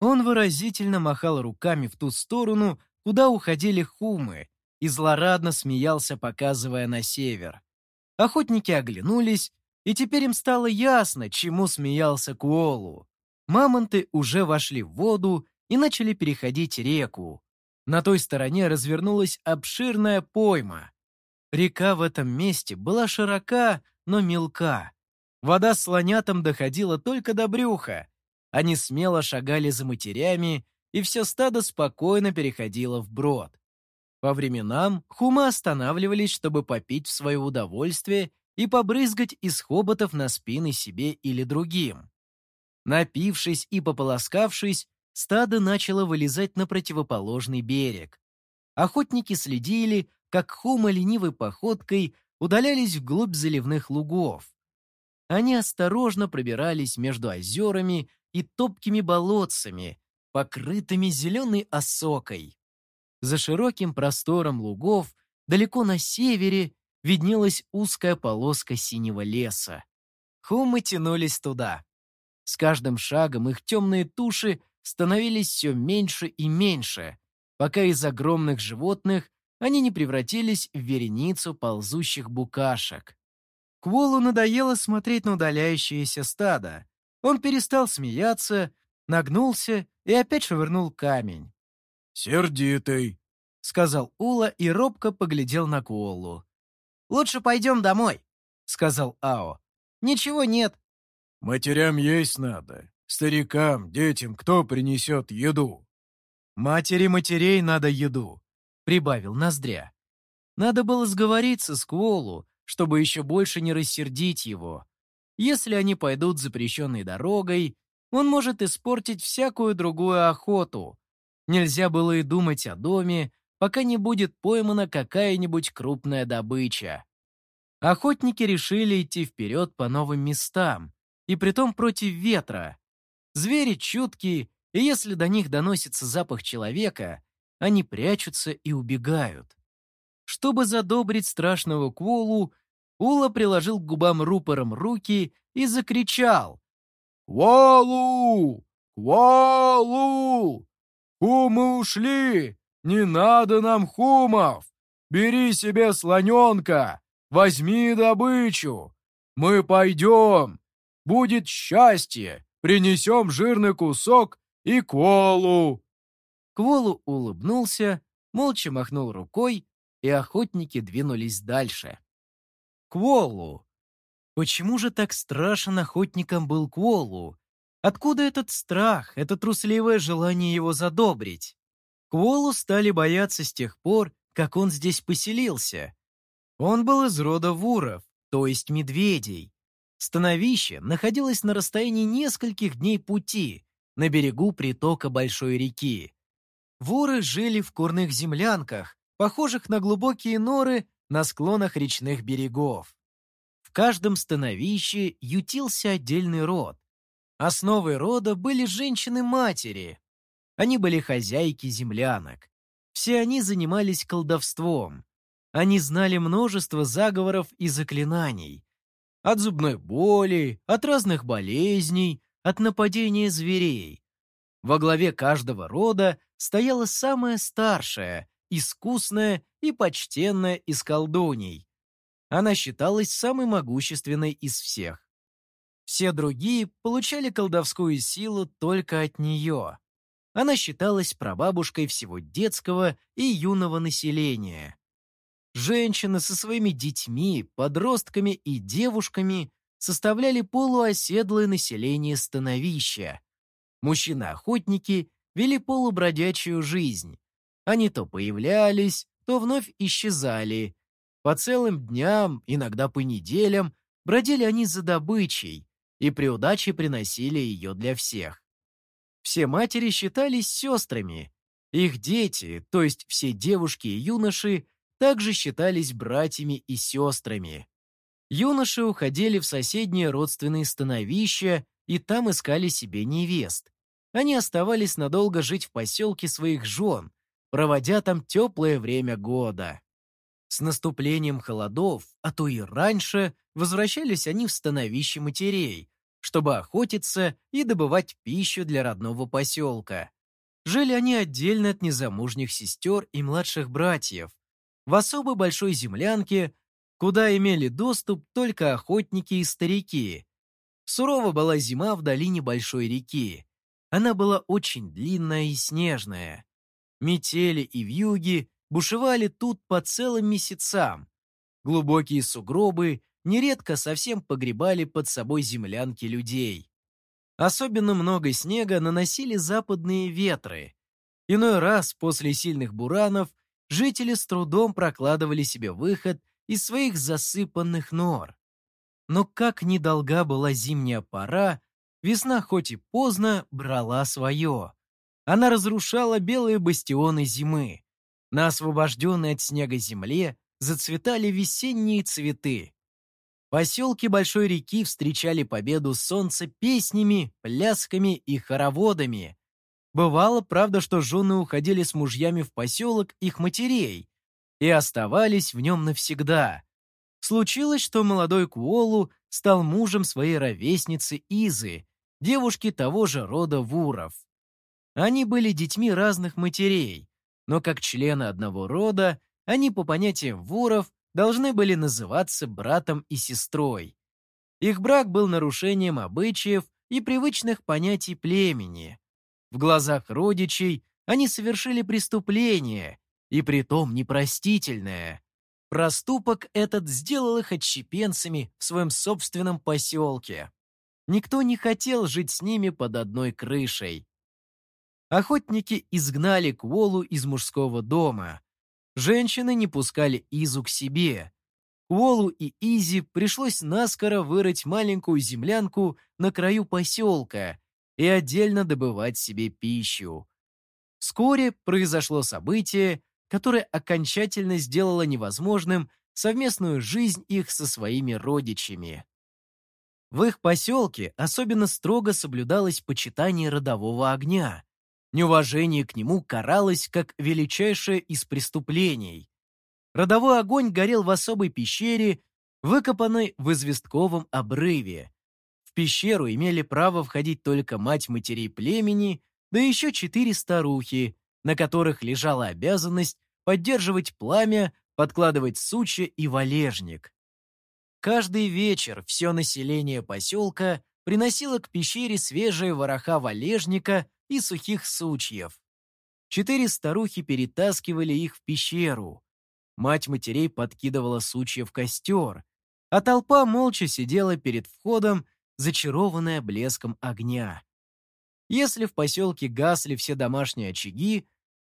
Он выразительно махал руками в ту сторону, куда уходили хумы, и злорадно смеялся, показывая на север. Охотники оглянулись, и теперь им стало ясно, чему смеялся Куолу. Мамонты уже вошли в воду и начали переходить реку. На той стороне развернулась обширная пойма. Река в этом месте была широка, но мелка. Вода слонятам доходила только до брюха. Они смело шагали за матерями, и все стадо спокойно переходило в брод. По временам хумы останавливались, чтобы попить в свое удовольствие и побрызгать из хоботов на спины себе или другим. Напившись и пополоскавшись, стадо начало вылезать на противоположный берег. Охотники следили, как хума ленивой походкой удалялись вглубь заливных лугов. Они осторожно пробирались между озерами и топкими болотцами, покрытыми зеленой осокой. За широким простором лугов, далеко на севере, виднелась узкая полоска синего леса. Хумы тянулись туда. С каждым шагом их темные туши становились все меньше и меньше, пока из огромных животных они не превратились в вереницу ползущих букашек. Кволу надоело смотреть на удаляющееся стадо. Он перестал смеяться, нагнулся и опять швырнул камень. «Сердитый», — сказал Ула и робко поглядел на Куолу. «Лучше пойдем домой», — сказал Ао. «Ничего нет». «Матерям есть надо. Старикам, детям кто принесет еду?» «Матери матерей надо еду», — прибавил Ноздря. Надо было сговориться с Куолу, чтобы еще больше не рассердить его. Если они пойдут запрещенной дорогой, он может испортить всякую другую охоту, Нельзя было и думать о доме, пока не будет поймана какая-нибудь крупная добыча. Охотники решили идти вперед по новым местам, и притом против ветра. Звери чуткие, и если до них доносится запах человека, они прячутся и убегают. Чтобы задобрить страшного Кволу, Ула приложил к губам рупором руки и закричал «Кволу! Кволу! «Хумы ушли! Не надо нам хумов! Бери себе слоненка! Возьми добычу! Мы пойдем! Будет счастье! Принесем жирный кусок и колу!» Кволу улыбнулся, молча махнул рукой, и охотники двинулись дальше. Кволу. Почему же так страшен охотникам был Кволу? Откуда этот страх, это трусливое желание его задобрить? Кволу стали бояться с тех пор, как он здесь поселился. Он был из рода вуров, то есть медведей. Становище находилось на расстоянии нескольких дней пути, на берегу притока большой реки. Воры жили в курных землянках, похожих на глубокие норы на склонах речных берегов. В каждом становище ютился отдельный род. Основой рода были женщины-матери. Они были хозяйки землянок. Все они занимались колдовством. Они знали множество заговоров и заклинаний. От зубной боли, от разных болезней, от нападения зверей. Во главе каждого рода стояла самая старшая, искусная и почтенная из колдуней. Она считалась самой могущественной из всех. Все другие получали колдовскую силу только от нее. Она считалась прабабушкой всего детского и юного населения. Женщины со своими детьми, подростками и девушками составляли полуоседлое население становища. Мужчины-охотники вели полубродячую жизнь. Они то появлялись, то вновь исчезали. По целым дням, иногда по неделям, бродили они за добычей и при удаче приносили ее для всех. Все матери считались сестрами. Их дети, то есть все девушки и юноши, также считались братьями и сестрами. Юноши уходили в соседние родственные становища и там искали себе невест. Они оставались надолго жить в поселке своих жен, проводя там теплое время года. С наступлением холодов, а то и раньше, возвращались они в становище матерей, чтобы охотиться и добывать пищу для родного поселка. Жили они отдельно от незамужних сестер и младших братьев, в особо большой землянке, куда имели доступ только охотники и старики. Сурова была зима в долине большой реки. Она была очень длинная и снежная. Метели и вьюги бушевали тут по целым месяцам. Глубокие сугробы нередко совсем погребали под собой землянки людей. Особенно много снега наносили западные ветры. Иной раз после сильных буранов жители с трудом прокладывали себе выход из своих засыпанных нор. Но как недолга была зимняя пора, весна хоть и поздно брала свое. Она разрушала белые бастионы зимы. На освобожденной от снега земле зацветали весенние цветы. Поселки Большой реки встречали победу солнца песнями, плясками и хороводами. Бывало, правда, что жены уходили с мужьями в поселок их матерей и оставались в нем навсегда. Случилось, что молодой Куолу стал мужем своей ровесницы Изы, девушки того же рода Вуров. Они были детьми разных матерей, но как члены одного рода, они по понятиям Вуров должны были называться братом и сестрой. Их брак был нарушением обычаев и привычных понятий племени. В глазах родичей они совершили преступление, и притом непростительное. Проступок этот сделал их отщепенцами в своем собственном поселке. Никто не хотел жить с ними под одной крышей. Охотники изгнали Кволу из мужского дома. Женщины не пускали Изу к себе. Кволу и Изи пришлось наскоро вырыть маленькую землянку на краю поселка и отдельно добывать себе пищу. Вскоре произошло событие, которое окончательно сделало невозможным совместную жизнь их со своими родичами. В их поселке особенно строго соблюдалось почитание родового огня. Неуважение к нему каралось как величайшее из преступлений. Родовой огонь горел в особой пещере, выкопанной в известковом обрыве. В пещеру имели право входить только мать матерей племени, да еще четыре старухи, на которых лежала обязанность поддерживать пламя, подкладывать сучья и валежник. Каждый вечер все население поселка приносило к пещере свежие вороха валежника и сухих сучьев. Четыре старухи перетаскивали их в пещеру. Мать матерей подкидывала сучья в костер, а толпа молча сидела перед входом, зачарованная блеском огня. Если в поселке гасли все домашние очаги,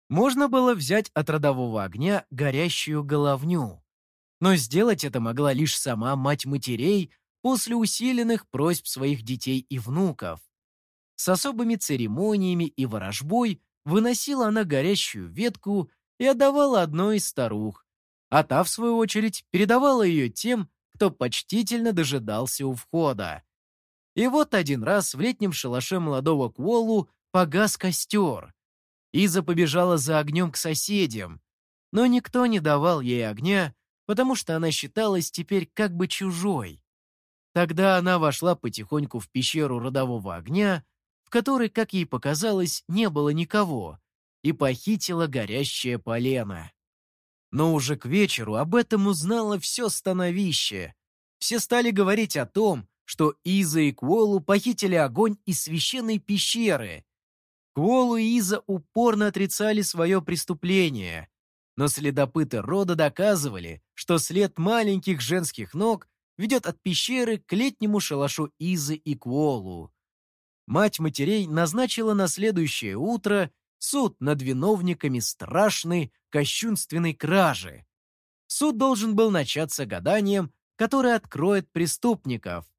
можно было взять от родового огня горящую головню. Но сделать это могла лишь сама мать матерей после усиленных просьб своих детей и внуков. С особыми церемониями и ворожбой выносила она горящую ветку и отдавала одной из старух, а та, в свою очередь, передавала ее тем, кто почтительно дожидался у входа. И вот один раз в летнем шалаше молодого Куолу погас костер. Иза побежала за огнем к соседям, но никто не давал ей огня, потому что она считалась теперь как бы чужой. Тогда она вошла потихоньку в пещеру родового огня, в которой, как ей показалось, не было никого, и похитила горящее полено. Но уже к вечеру об этом узнало все становище. Все стали говорить о том, что Иза и Кволу похитили огонь из священной пещеры. Кволу и Иза упорно отрицали свое преступление, но следопыты рода доказывали, что след маленьких женских ног ведет от пещеры к летнему шалашу Изы и Кволу. Мать матерей назначила на следующее утро суд над виновниками страшной, кощунственной кражи. Суд должен был начаться гаданием, которое откроет преступников.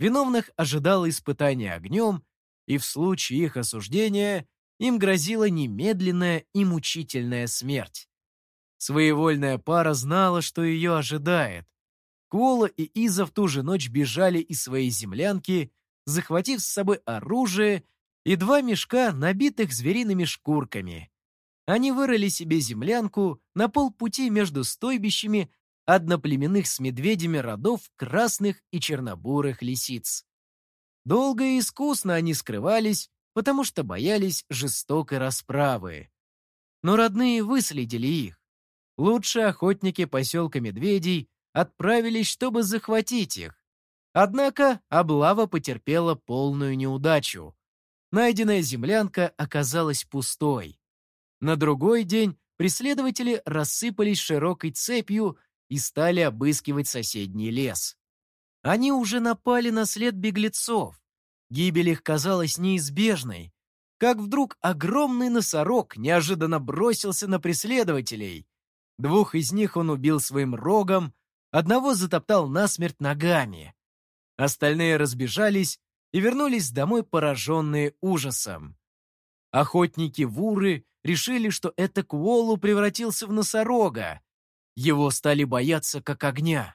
Виновных ожидало испытание огнем, и в случае их осуждения им грозила немедленная и мучительная смерть. Своевольная пара знала, что ее ожидает, Кола и Иза в ту же ночь бежали из своей землянки, захватив с собой оружие и два мешка, набитых звериными шкурками. Они вырыли себе землянку на полпути между стойбищами одноплеменных с медведями родов красных и чернобурых лисиц. Долго и искусно они скрывались, потому что боялись жестокой расправы. Но родные выследили их. Лучшие охотники поселка Медведей отправились, чтобы захватить их. Однако облава потерпела полную неудачу. Найденная землянка оказалась пустой. На другой день преследователи рассыпались широкой цепью и стали обыскивать соседний лес. Они уже напали на след беглецов. Гибель их казалась неизбежной, как вдруг огромный носорог неожиданно бросился на преследователей. Двух из них он убил своим рогом, Одного затоптал насмерть ногами. Остальные разбежались и вернулись домой, пораженные ужасом. Охотники Вуры решили, что это Куолу превратился в носорога. Его стали бояться как огня.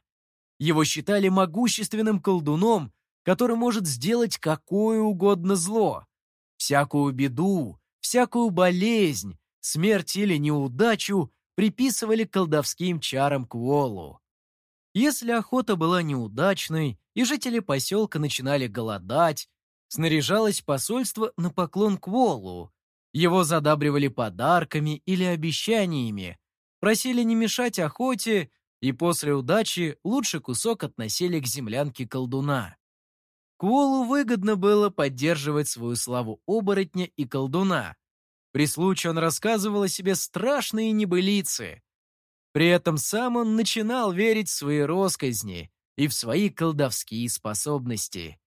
Его считали могущественным колдуном, который может сделать какое угодно зло. Всякую беду, всякую болезнь, смерть или неудачу приписывали колдовским чарам Куолу. Если охота была неудачной, и жители поселка начинали голодать, снаряжалось посольство на поклон к Волу. Его задабривали подарками или обещаниями, просили не мешать охоте, и после удачи лучший кусок относили к землянке колдуна. Куолу выгодно было поддерживать свою славу оборотня и колдуна. При случае он рассказывал о себе страшные небылицы, при этом сам он начинал верить в свои росказни и в свои колдовские способности.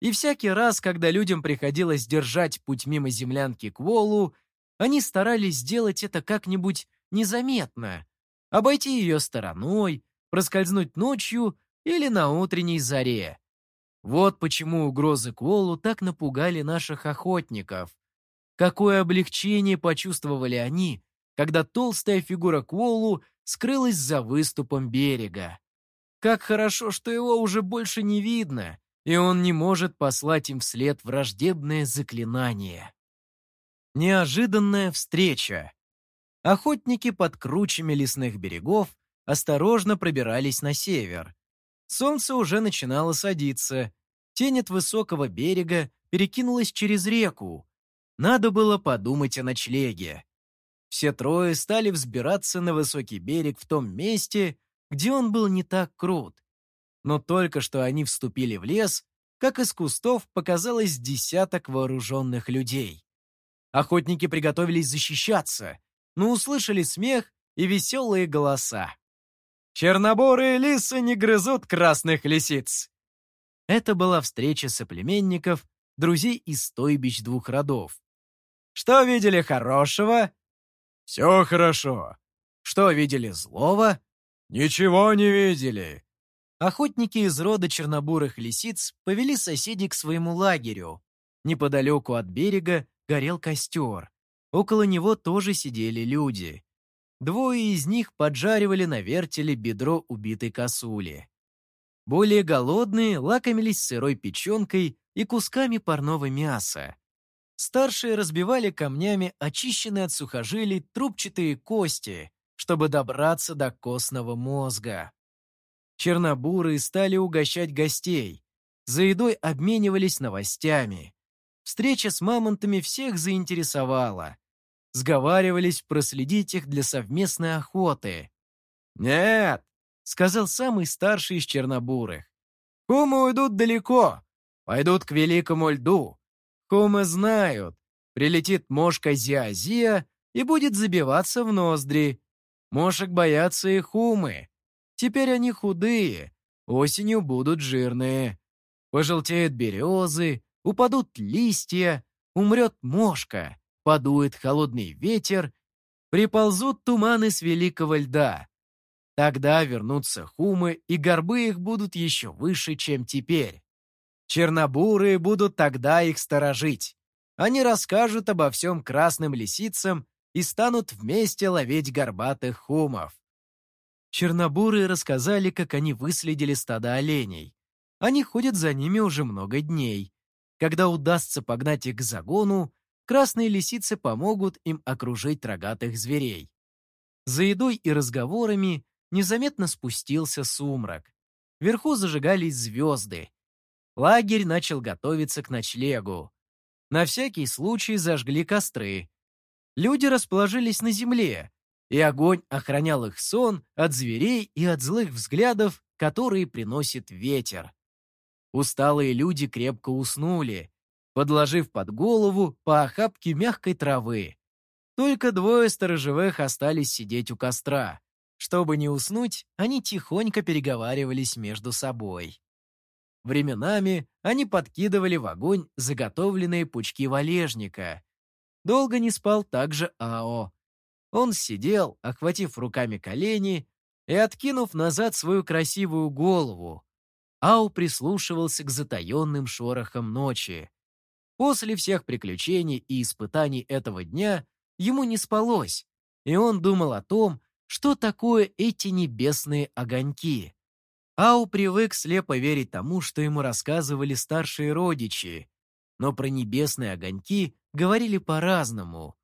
И всякий раз, когда людям приходилось держать путь мимо землянки к Волу, они старались сделать это как-нибудь незаметно, обойти ее стороной, проскользнуть ночью или на утренней заре. Вот почему угрозы Кволу так напугали наших охотников. Какое облегчение почувствовали они, когда толстая фигура Кволу скрылась за выступом берега. Как хорошо, что его уже больше не видно, и он не может послать им вслед враждебное заклинание. Неожиданная встреча. Охотники под кручами лесных берегов осторожно пробирались на север. Солнце уже начинало садиться. Тень от высокого берега перекинулась через реку. Надо было подумать о ночлеге. Все трое стали взбираться на высокий берег в том месте, где он был не так крут. Но только что они вступили в лес, как из кустов показалось десяток вооруженных людей. Охотники приготовились защищаться, но услышали смех и веселые голоса. «Черноборые лисы не грызут красных лисиц!» Это была встреча соплеменников, друзей из стойбищ двух родов. «Что видели хорошего?» «Все хорошо». «Что видели злого?» «Ничего не видели». Охотники из рода чернобурых лисиц повели соседей к своему лагерю. Неподалеку от берега горел костер. Около него тоже сидели люди. Двое из них поджаривали на вертеле бедро убитой косули. Более голодные лакомились сырой печенкой и кусками парного мяса. Старшие разбивали камнями очищенные от сухожилий трубчатые кости, чтобы добраться до костного мозга. Чернобурые стали угощать гостей. За едой обменивались новостями. Встреча с мамонтами всех заинтересовала. Сговаривались проследить их для совместной охоты. «Нет», — сказал самый старший из чернобурых. «Кумы уйдут далеко, пойдут к великому льду. Кумы знают, прилетит мошка Зиазия и будет забиваться в ноздри. Мошек боятся и хумы. Теперь они худые, осенью будут жирные. Пожелтеют березы, упадут листья, умрет мошка, подует холодный ветер, приползут туманы с великого льда. Тогда вернутся хумы, и горбы их будут еще выше, чем теперь. Чернобурые будут тогда их сторожить. Они расскажут обо всем красным лисицам и станут вместе ловить горбатых хумов. Чернобурые рассказали, как они выследили стадо оленей. Они ходят за ними уже много дней. Когда удастся погнать их к загону, красные лисицы помогут им окружить рогатых зверей. За едой и разговорами незаметно спустился сумрак. Вверху зажигались звезды. Лагерь начал готовиться к ночлегу. На всякий случай зажгли костры. Люди расположились на земле, и огонь охранял их сон от зверей и от злых взглядов, которые приносит ветер. Усталые люди крепко уснули, подложив под голову по охапке мягкой травы. Только двое сторожевых остались сидеть у костра. Чтобы не уснуть, они тихонько переговаривались между собой. Временами они подкидывали в огонь заготовленные пучки валежника. Долго не спал также Ао. Он сидел, охватив руками колени и откинув назад свою красивую голову. Ау прислушивался к затаенным шорохам ночи. После всех приключений и испытаний этого дня ему не спалось, и он думал о том, что такое эти небесные огоньки. Ау привык слепо верить тому, что ему рассказывали старшие родичи, но про небесные огоньки говорили по-разному.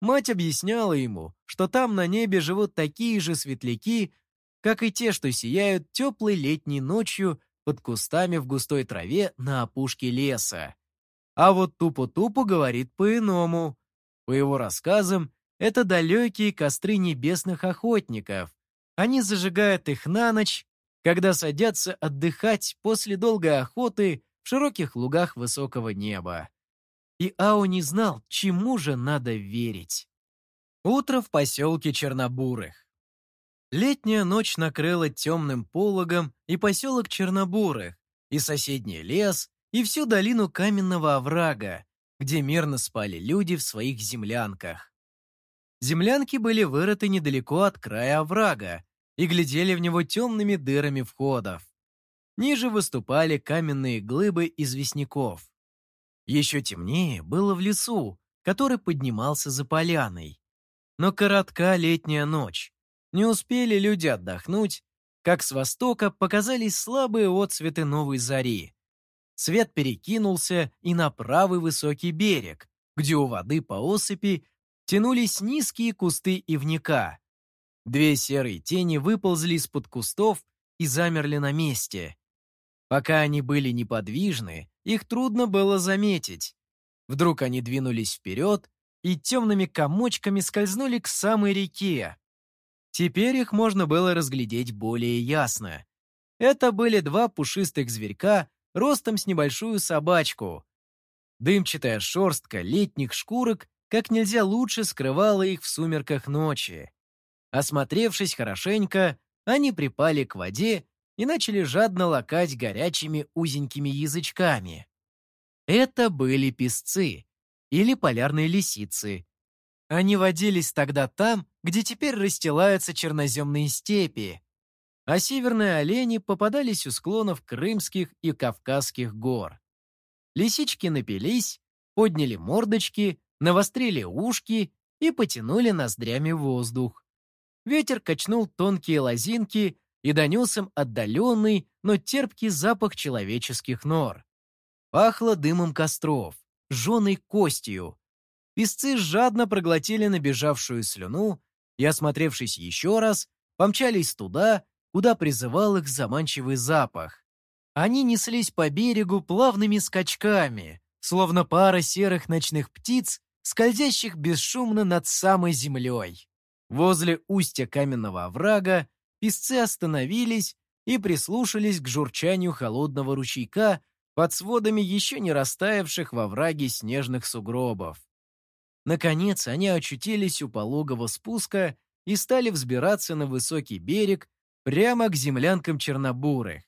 Мать объясняла ему, что там на небе живут такие же светляки, как и те, что сияют теплой летней ночью под кустами в густой траве на опушке леса. А вот Тупо-Тупо говорит по-иному. По его рассказам, это далекие костры небесных охотников. Они зажигают их на ночь, когда садятся отдыхать после долгой охоты в широких лугах высокого неба. И Ао не знал, чему же надо верить. Утро в поселке Чернобурых. Летняя ночь накрыла темным пологом и поселок Чернобурых, и соседний лес, и всю долину каменного оврага, где мирно спали люди в своих землянках. Землянки были вырыты недалеко от края оврага и глядели в него темными дырами входов. Ниже выступали каменные глыбы известняков. Еще темнее было в лесу, который поднимался за поляной. Но коротка летняя ночь. Не успели люди отдохнуть, как с востока показались слабые отсветы новой зари. Свет перекинулся и на правый высокий берег, где у воды по осыпи тянулись низкие кусты ивника. Две серые тени выползли из-под кустов и замерли на месте. Пока они были неподвижны, их трудно было заметить. Вдруг они двинулись вперед и темными комочками скользнули к самой реке, Теперь их можно было разглядеть более ясно. Это были два пушистых зверька ростом с небольшую собачку. Дымчатая шерстка летних шкурок как нельзя лучше скрывала их в сумерках ночи. Осмотревшись хорошенько, они припали к воде и начали жадно лакать горячими узенькими язычками. Это были песцы или полярные лисицы. Они водились тогда там, где теперь расстилаются черноземные степи, а северные олени попадались у склонов Крымских и Кавказских гор. Лисички напились, подняли мордочки, навострили ушки и потянули ноздрями воздух. Ветер качнул тонкие лозинки и донес им отдаленный, но терпкий запах человеческих нор. Пахло дымом костров, жженой костью. Песцы жадно проглотили набежавшую слюну и, осмотревшись еще раз, помчались туда, куда призывал их заманчивый запах. Они неслись по берегу плавными скачками, словно пара серых ночных птиц, скользящих бесшумно над самой землей. Возле устья каменного оврага песцы остановились и прислушались к журчанию холодного ручейка под сводами еще не растаявших во враге снежных сугробов. Наконец они очутились у пологого спуска и стали взбираться на высокий берег прямо к землянкам чернобурых.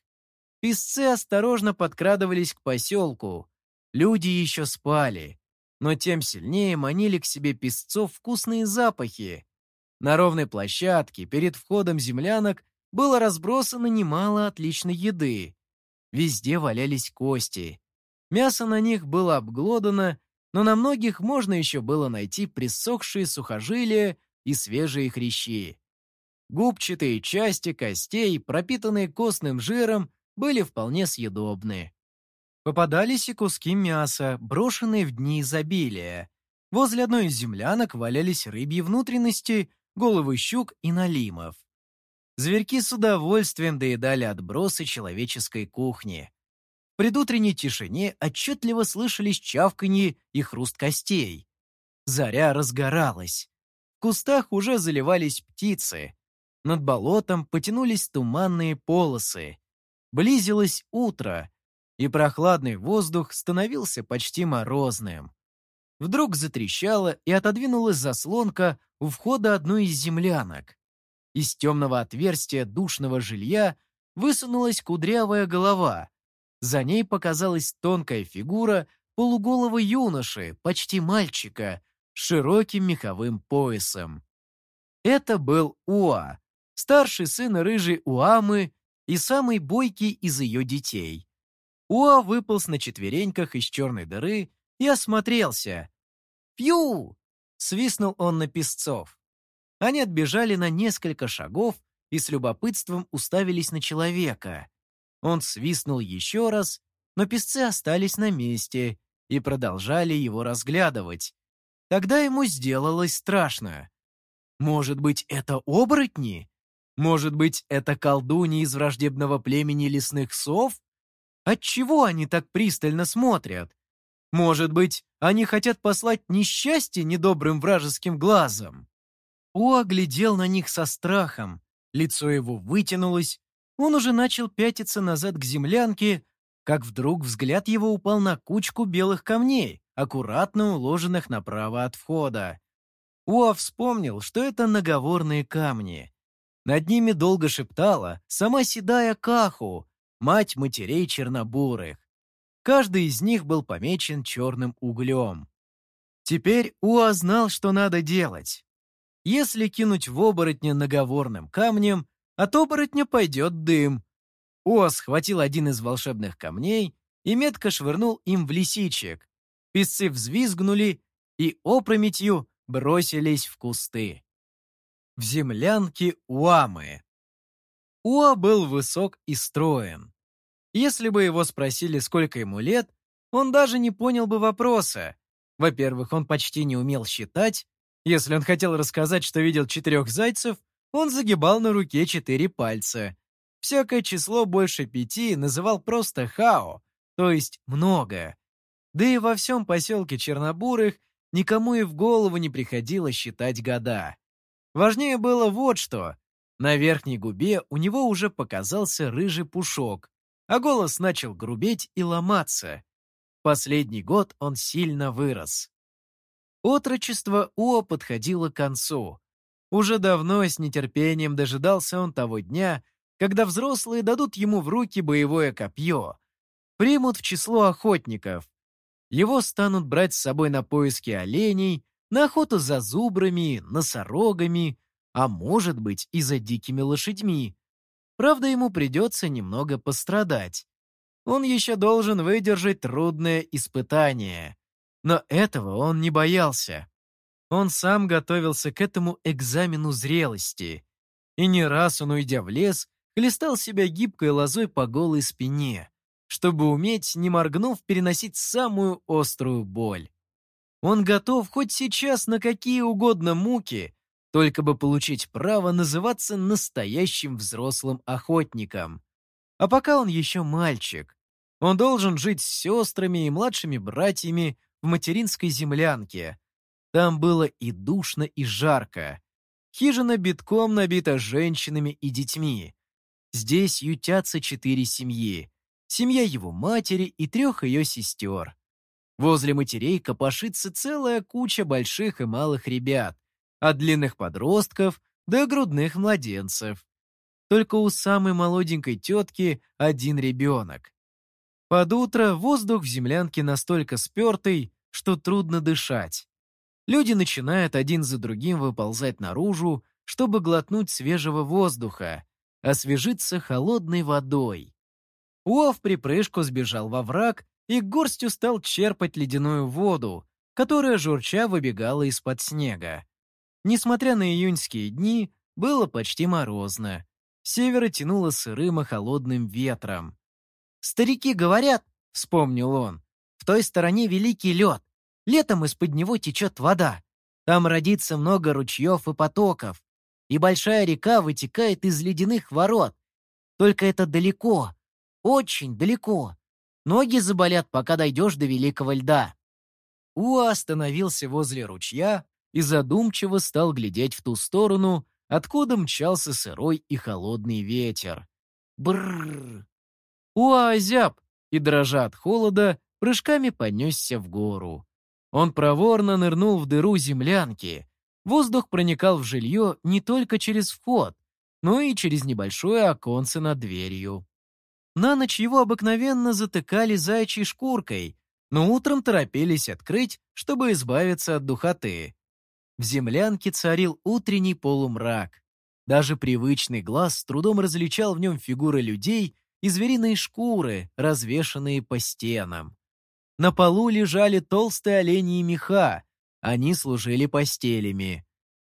Песцы осторожно подкрадывались к поселку. Люди еще спали, но тем сильнее манили к себе песцов вкусные запахи, на ровной площадке перед входом землянок было разбросано немало отличной еды. Везде валялись кости. Мясо на них было обглодано, но на многих можно еще было найти присохшие сухожилия и свежие хрящи. Губчатые части костей, пропитанные костным жиром, были вполне съедобны. Попадались и куски мяса, брошенные в дни изобилия. Возле одной из землянок валялись рыбьи внутренности головы щук и налимов. Зверьки с удовольствием доедали отбросы человеческой кухни. Предутренней тишине отчетливо слышались чавканье и хруст костей. Заря разгоралась. В кустах уже заливались птицы. Над болотом потянулись туманные полосы. Близилось утро, и прохладный воздух становился почти морозным. Вдруг затрещала и отодвинулась заслонка у входа одной из землянок. Из темного отверстия душного жилья высунулась кудрявая голова. За ней показалась тонкая фигура полуголого юноши, почти мальчика, с широким меховым поясом. Это был Уа, старший сын рыжей Уамы и самый бойкий из ее детей. Уа выполз на четвереньках из черной дыры и осмотрелся. «Пью!» — свистнул он на песцов. Они отбежали на несколько шагов и с любопытством уставились на человека. Он свистнул еще раз, но песцы остались на месте и продолжали его разглядывать. Тогда ему сделалось страшно. Может быть, это оборотни? Может быть, это колдуньи из враждебного племени лесных сов? Отчего они так пристально смотрят? Может быть, они хотят послать несчастье недобрым вражеским глазом? О глядел на них со страхом, лицо его вытянулось, он уже начал пятиться назад к землянке, как вдруг взгляд его упал на кучку белых камней, аккуратно уложенных направо от входа. Уа вспомнил, что это наговорные камни. Над ними долго шептала сама седая Каху, мать матерей чернобурых. Каждый из них был помечен черным углем. Теперь Уа знал, что надо делать. Если кинуть в оборотня наговорным камнем, от оборотня пойдет дым. Уа схватил один из волшебных камней и метко швырнул им в лисичек. Песцы взвизгнули и опрометью бросились в кусты. В землянке Уамы. Уа был высок и строен. Если бы его спросили, сколько ему лет, он даже не понял бы вопроса. Во-первых, он почти не умел считать. Если он хотел рассказать, что видел четырех зайцев, он загибал на руке четыре пальца. Всякое число больше пяти называл просто хао, то есть много. Да и во всем поселке Чернобурых никому и в голову не приходило считать года. Важнее было вот что. На верхней губе у него уже показался рыжий пушок, а голос начал грубеть и ломаться. Последний год он сильно вырос. Отрочество Уа подходило к концу. Уже давно с нетерпением дожидался он того дня, когда взрослые дадут ему в руки боевое копье, примут в число охотников. Его станут брать с собой на поиски оленей, на охоту за зубрами, носорогами, а может быть и за дикими лошадьми. Правда, ему придется немного пострадать. Он еще должен выдержать трудное испытание. Но этого он не боялся. Он сам готовился к этому экзамену зрелости. И не раз он, уйдя в лес, хлестал себя гибкой лозой по голой спине, чтобы уметь, не моргнув, переносить самую острую боль. Он готов хоть сейчас на какие угодно муки, только бы получить право называться настоящим взрослым охотником. А пока он еще мальчик. Он должен жить с сестрами и младшими братьями в материнской землянке. Там было и душно, и жарко. Хижина битком набита женщинами и детьми. Здесь ютятся четыре семьи. Семья его матери и трех ее сестер. Возле матерей копошится целая куча больших и малых ребят, от длинных подростков до грудных младенцев. Только у самой молоденькой тетки один ребенок. Под утро воздух в землянке настолько спертый, что трудно дышать. Люди начинают один за другим выползать наружу, чтобы глотнуть свежего воздуха, освежиться холодной водой. Уов припрыжку сбежал во враг и горстью стал черпать ледяную воду, которая журча выбегала из-под снега. Несмотря на июньские дни, было почти морозно. Севера тянуло сырым и холодным ветром. «Старики говорят», — вспомнил он, — «в той стороне великий лед. Летом из-под него течет вода. Там родится много ручьев и потоков. И большая река вытекает из ледяных ворот. Только это далеко, очень далеко. Ноги заболят, пока дойдешь до великого льда». Уа остановился возле ручья и задумчиво стал глядеть в ту сторону, откуда мчался сырой и холодный ветер. Бррр. Уа озяб и, дрожа от холода, прыжками понесся в гору. Он проворно нырнул в дыру землянки. Воздух проникал в жилье не только через вход, но и через небольшое оконце над дверью. На ночь его обыкновенно затыкали заячьей шкуркой, но утром торопились открыть, чтобы избавиться от духоты. В землянке царил утренний полумрак. Даже привычный глаз с трудом различал в нем фигуры людей и звериные шкуры, развешанные по стенам. На полу лежали толстые оленьи меха, они служили постелями.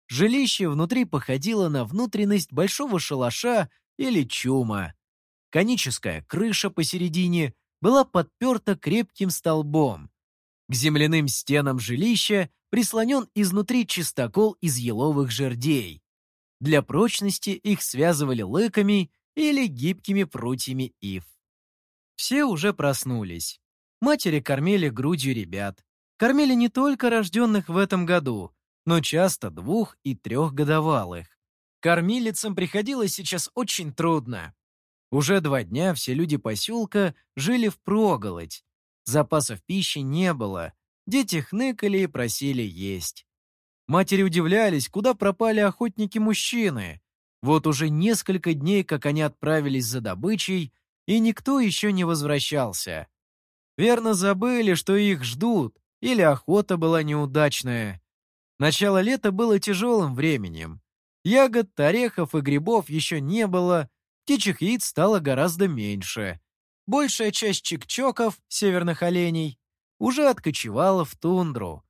Жилище внутри походило на внутренность большого шалаша или чума. Коническая крыша посередине была подперта крепким столбом. К земляным стенам жилища прислонен изнутри чистокол из еловых жердей. Для прочности их связывали лыками или гибкими прутьями ив. Все уже проснулись. Матери кормили грудью ребят. Кормили не только рожденных в этом году, но часто двух- и трехгодовалых. Кормилицам приходилось сейчас очень трудно. Уже два дня все люди поселка жили впроголодь. Запасов пищи не было. Дети хныкали и просили есть. Матери удивлялись, куда пропали охотники-мужчины. Вот уже несколько дней, как они отправились за добычей, и никто еще не возвращался. Верно забыли, что их ждут, или охота была неудачная. Начало лета было тяжелым временем. Ягод, орехов и грибов еще не было, птичьих яиц стало гораздо меньше. Большая часть чикчоков, северных оленей, уже откочевала в тундру.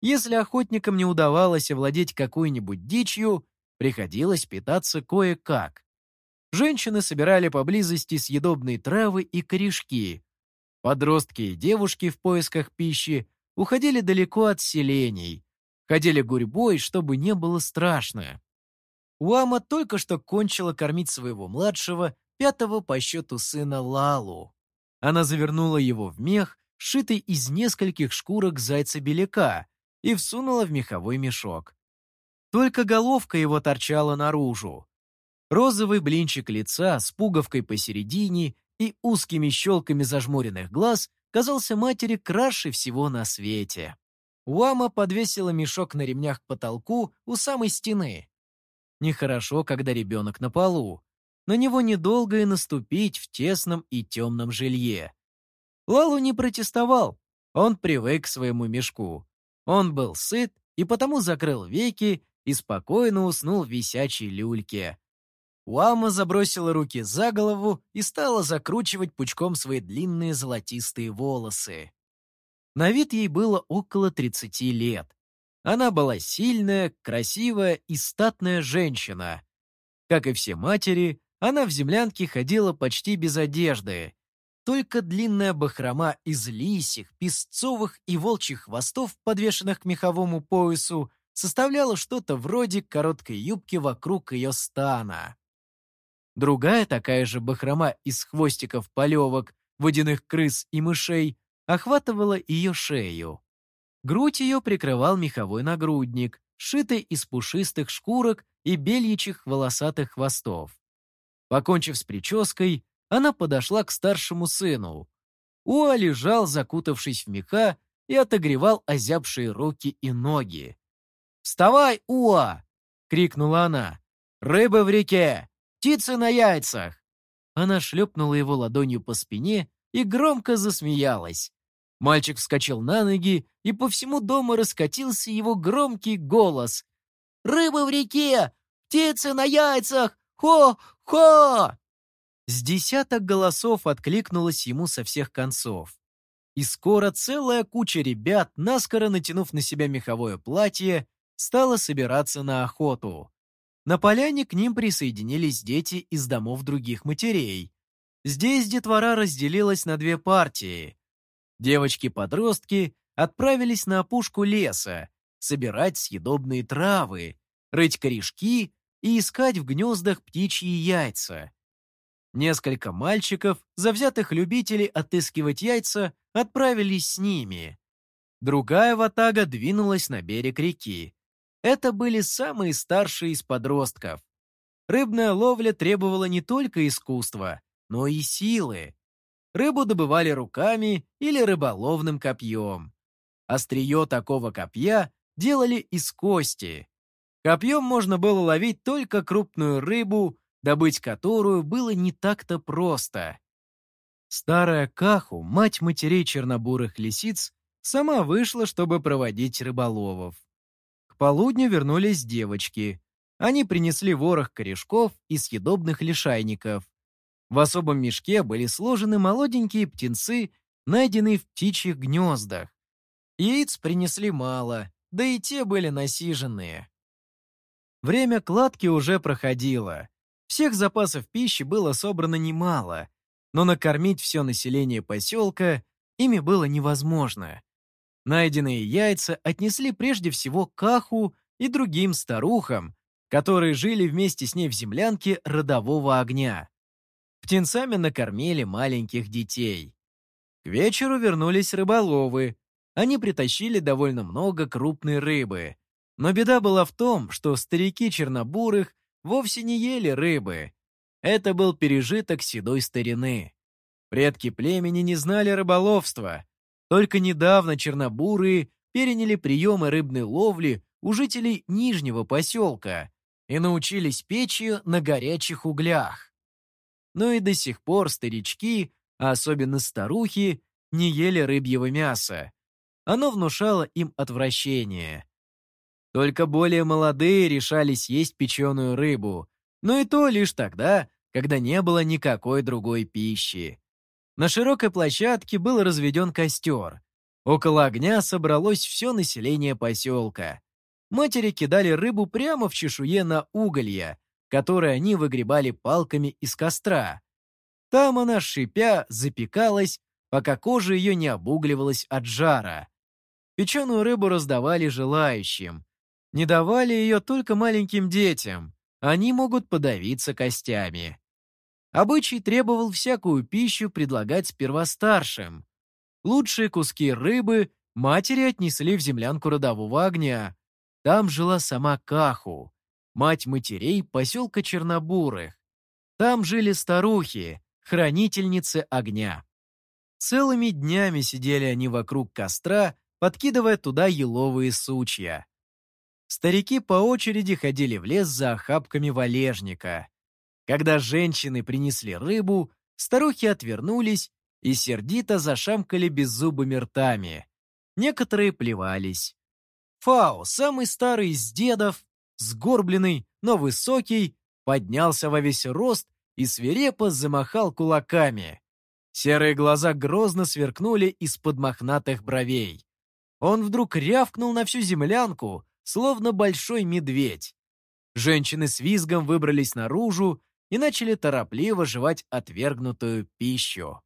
Если охотникам не удавалось овладеть какой-нибудь дичью, приходилось питаться кое-как. Женщины собирали поблизости съедобные травы и корешки. Подростки и девушки в поисках пищи уходили далеко от селений, ходили гурьбой, чтобы не было страшно. Уама только что кончила кормить своего младшего, пятого по счету сына Лалу. Она завернула его в мех, сшитый из нескольких шкурок зайца-беляка, и всунула в меховой мешок. Только головка его торчала наружу. Розовый блинчик лица с пуговкой посередине и узкими щелками зажмуренных глаз казался матери краше всего на свете. Уама подвесила мешок на ремнях к потолку у самой стены. Нехорошо, когда ребенок на полу. На него недолго и наступить в тесном и темном жилье. Лалу не протестовал, он привык к своему мешку. Он был сыт и потому закрыл веки и спокойно уснул в висячей люльке. Уама забросила руки за голову и стала закручивать пучком свои длинные золотистые волосы. На вид ей было около 30 лет. Она была сильная, красивая и статная женщина. Как и все матери, она в землянке ходила почти без одежды. Только длинная бахрома из лисих, песцовых и волчьих хвостов, подвешенных к меховому поясу, составляла что-то вроде короткой юбки вокруг ее стана. Другая такая же бахрома из хвостиков полевок, водяных крыс и мышей охватывала ее шею. Грудь ее прикрывал меховой нагрудник, сшитый из пушистых шкурок и бельичьих волосатых хвостов. Покончив с прической, она подошла к старшему сыну. Уа лежал, закутавшись в меха, и отогревал озябшие руки и ноги. «Вставай, Уа!» — крикнула она. «Рыба в реке! Птицы на яйцах!» Она шлепнула его ладонью по спине и громко засмеялась. Мальчик вскочил на ноги, и по всему дому раскатился его громкий голос. «Рыба в реке! Птицы на яйцах! Хо-хо!» С десяток голосов откликнулось ему со всех концов. И скоро целая куча ребят, наскоро натянув на себя меховое платье, стала собираться на охоту. На поляне к ним присоединились дети из домов других матерей. Здесь детвора разделилась на две партии. Девочки-подростки отправились на опушку леса, собирать съедобные травы, рыть корешки и искать в гнездах птичьи яйца. Несколько мальчиков, завзятых любителей отыскивать яйца, отправились с ними. Другая ватага двинулась на берег реки. Это были самые старшие из подростков. Рыбная ловля требовала не только искусства, но и силы. Рыбу добывали руками или рыболовным копьем. Острие такого копья делали из кости. Копьем можно было ловить только крупную рыбу, добыть которую было не так-то просто. Старая Каху, мать матерей чернобурых лисиц, сама вышла, чтобы проводить рыболовов. Полудню вернулись девочки. Они принесли ворох корешков и съедобных лишайников. В особом мешке были сложены молоденькие птенцы, найденные в птичьих гнездах. Яиц принесли мало, да и те были насиженные. Время кладки уже проходило. Всех запасов пищи было собрано немало, но накормить все население поселка ими было невозможно. Найденные яйца отнесли прежде всего Каху и другим старухам, которые жили вместе с ней в землянке родового огня. Птенцами накормили маленьких детей. К вечеру вернулись рыболовы. Они притащили довольно много крупной рыбы. Но беда была в том, что старики чернобурых вовсе не ели рыбы. Это был пережиток седой старины. Предки племени не знали рыболовства. Только недавно чернобурые переняли приемы рыбной ловли у жителей Нижнего поселка и научились печь ее на горячих углях но и до сих пор старички, а особенно старухи, не ели рыбьего мяса. Оно внушало им отвращение. Только более молодые решались есть печеную рыбу, но и то лишь тогда, когда не было никакой другой пищи. На широкой площадке был разведен костер. Около огня собралось все население поселка. Матери кидали рыбу прямо в чешуе на уголья, которые они выгребали палками из костра. Там она, шипя, запекалась, пока кожа ее не обугливалась от жара. Печеную рыбу раздавали желающим. Не давали ее только маленьким детям. Они могут подавиться костями. Обычай требовал всякую пищу предлагать сперва старшим. Лучшие куски рыбы матери отнесли в землянку родового огня. Там жила сама Каху мать матерей поселка Чернобурых. Там жили старухи, хранительницы огня. Целыми днями сидели они вокруг костра, подкидывая туда еловые сучья. Старики по очереди ходили в лес за охапками валежника. Когда женщины принесли рыбу, старухи отвернулись и сердито зашамкали беззубыми ртами. Некоторые плевались. Фау, самый старый из дедов, сгорбленный, но высокий, поднялся во весь рост и свирепо замахал кулаками. Серые глаза грозно сверкнули из-под мохнатых бровей. Он вдруг рявкнул на всю землянку, словно большой медведь. Женщины с визгом выбрались наружу и начали торопливо жевать отвергнутую пищу.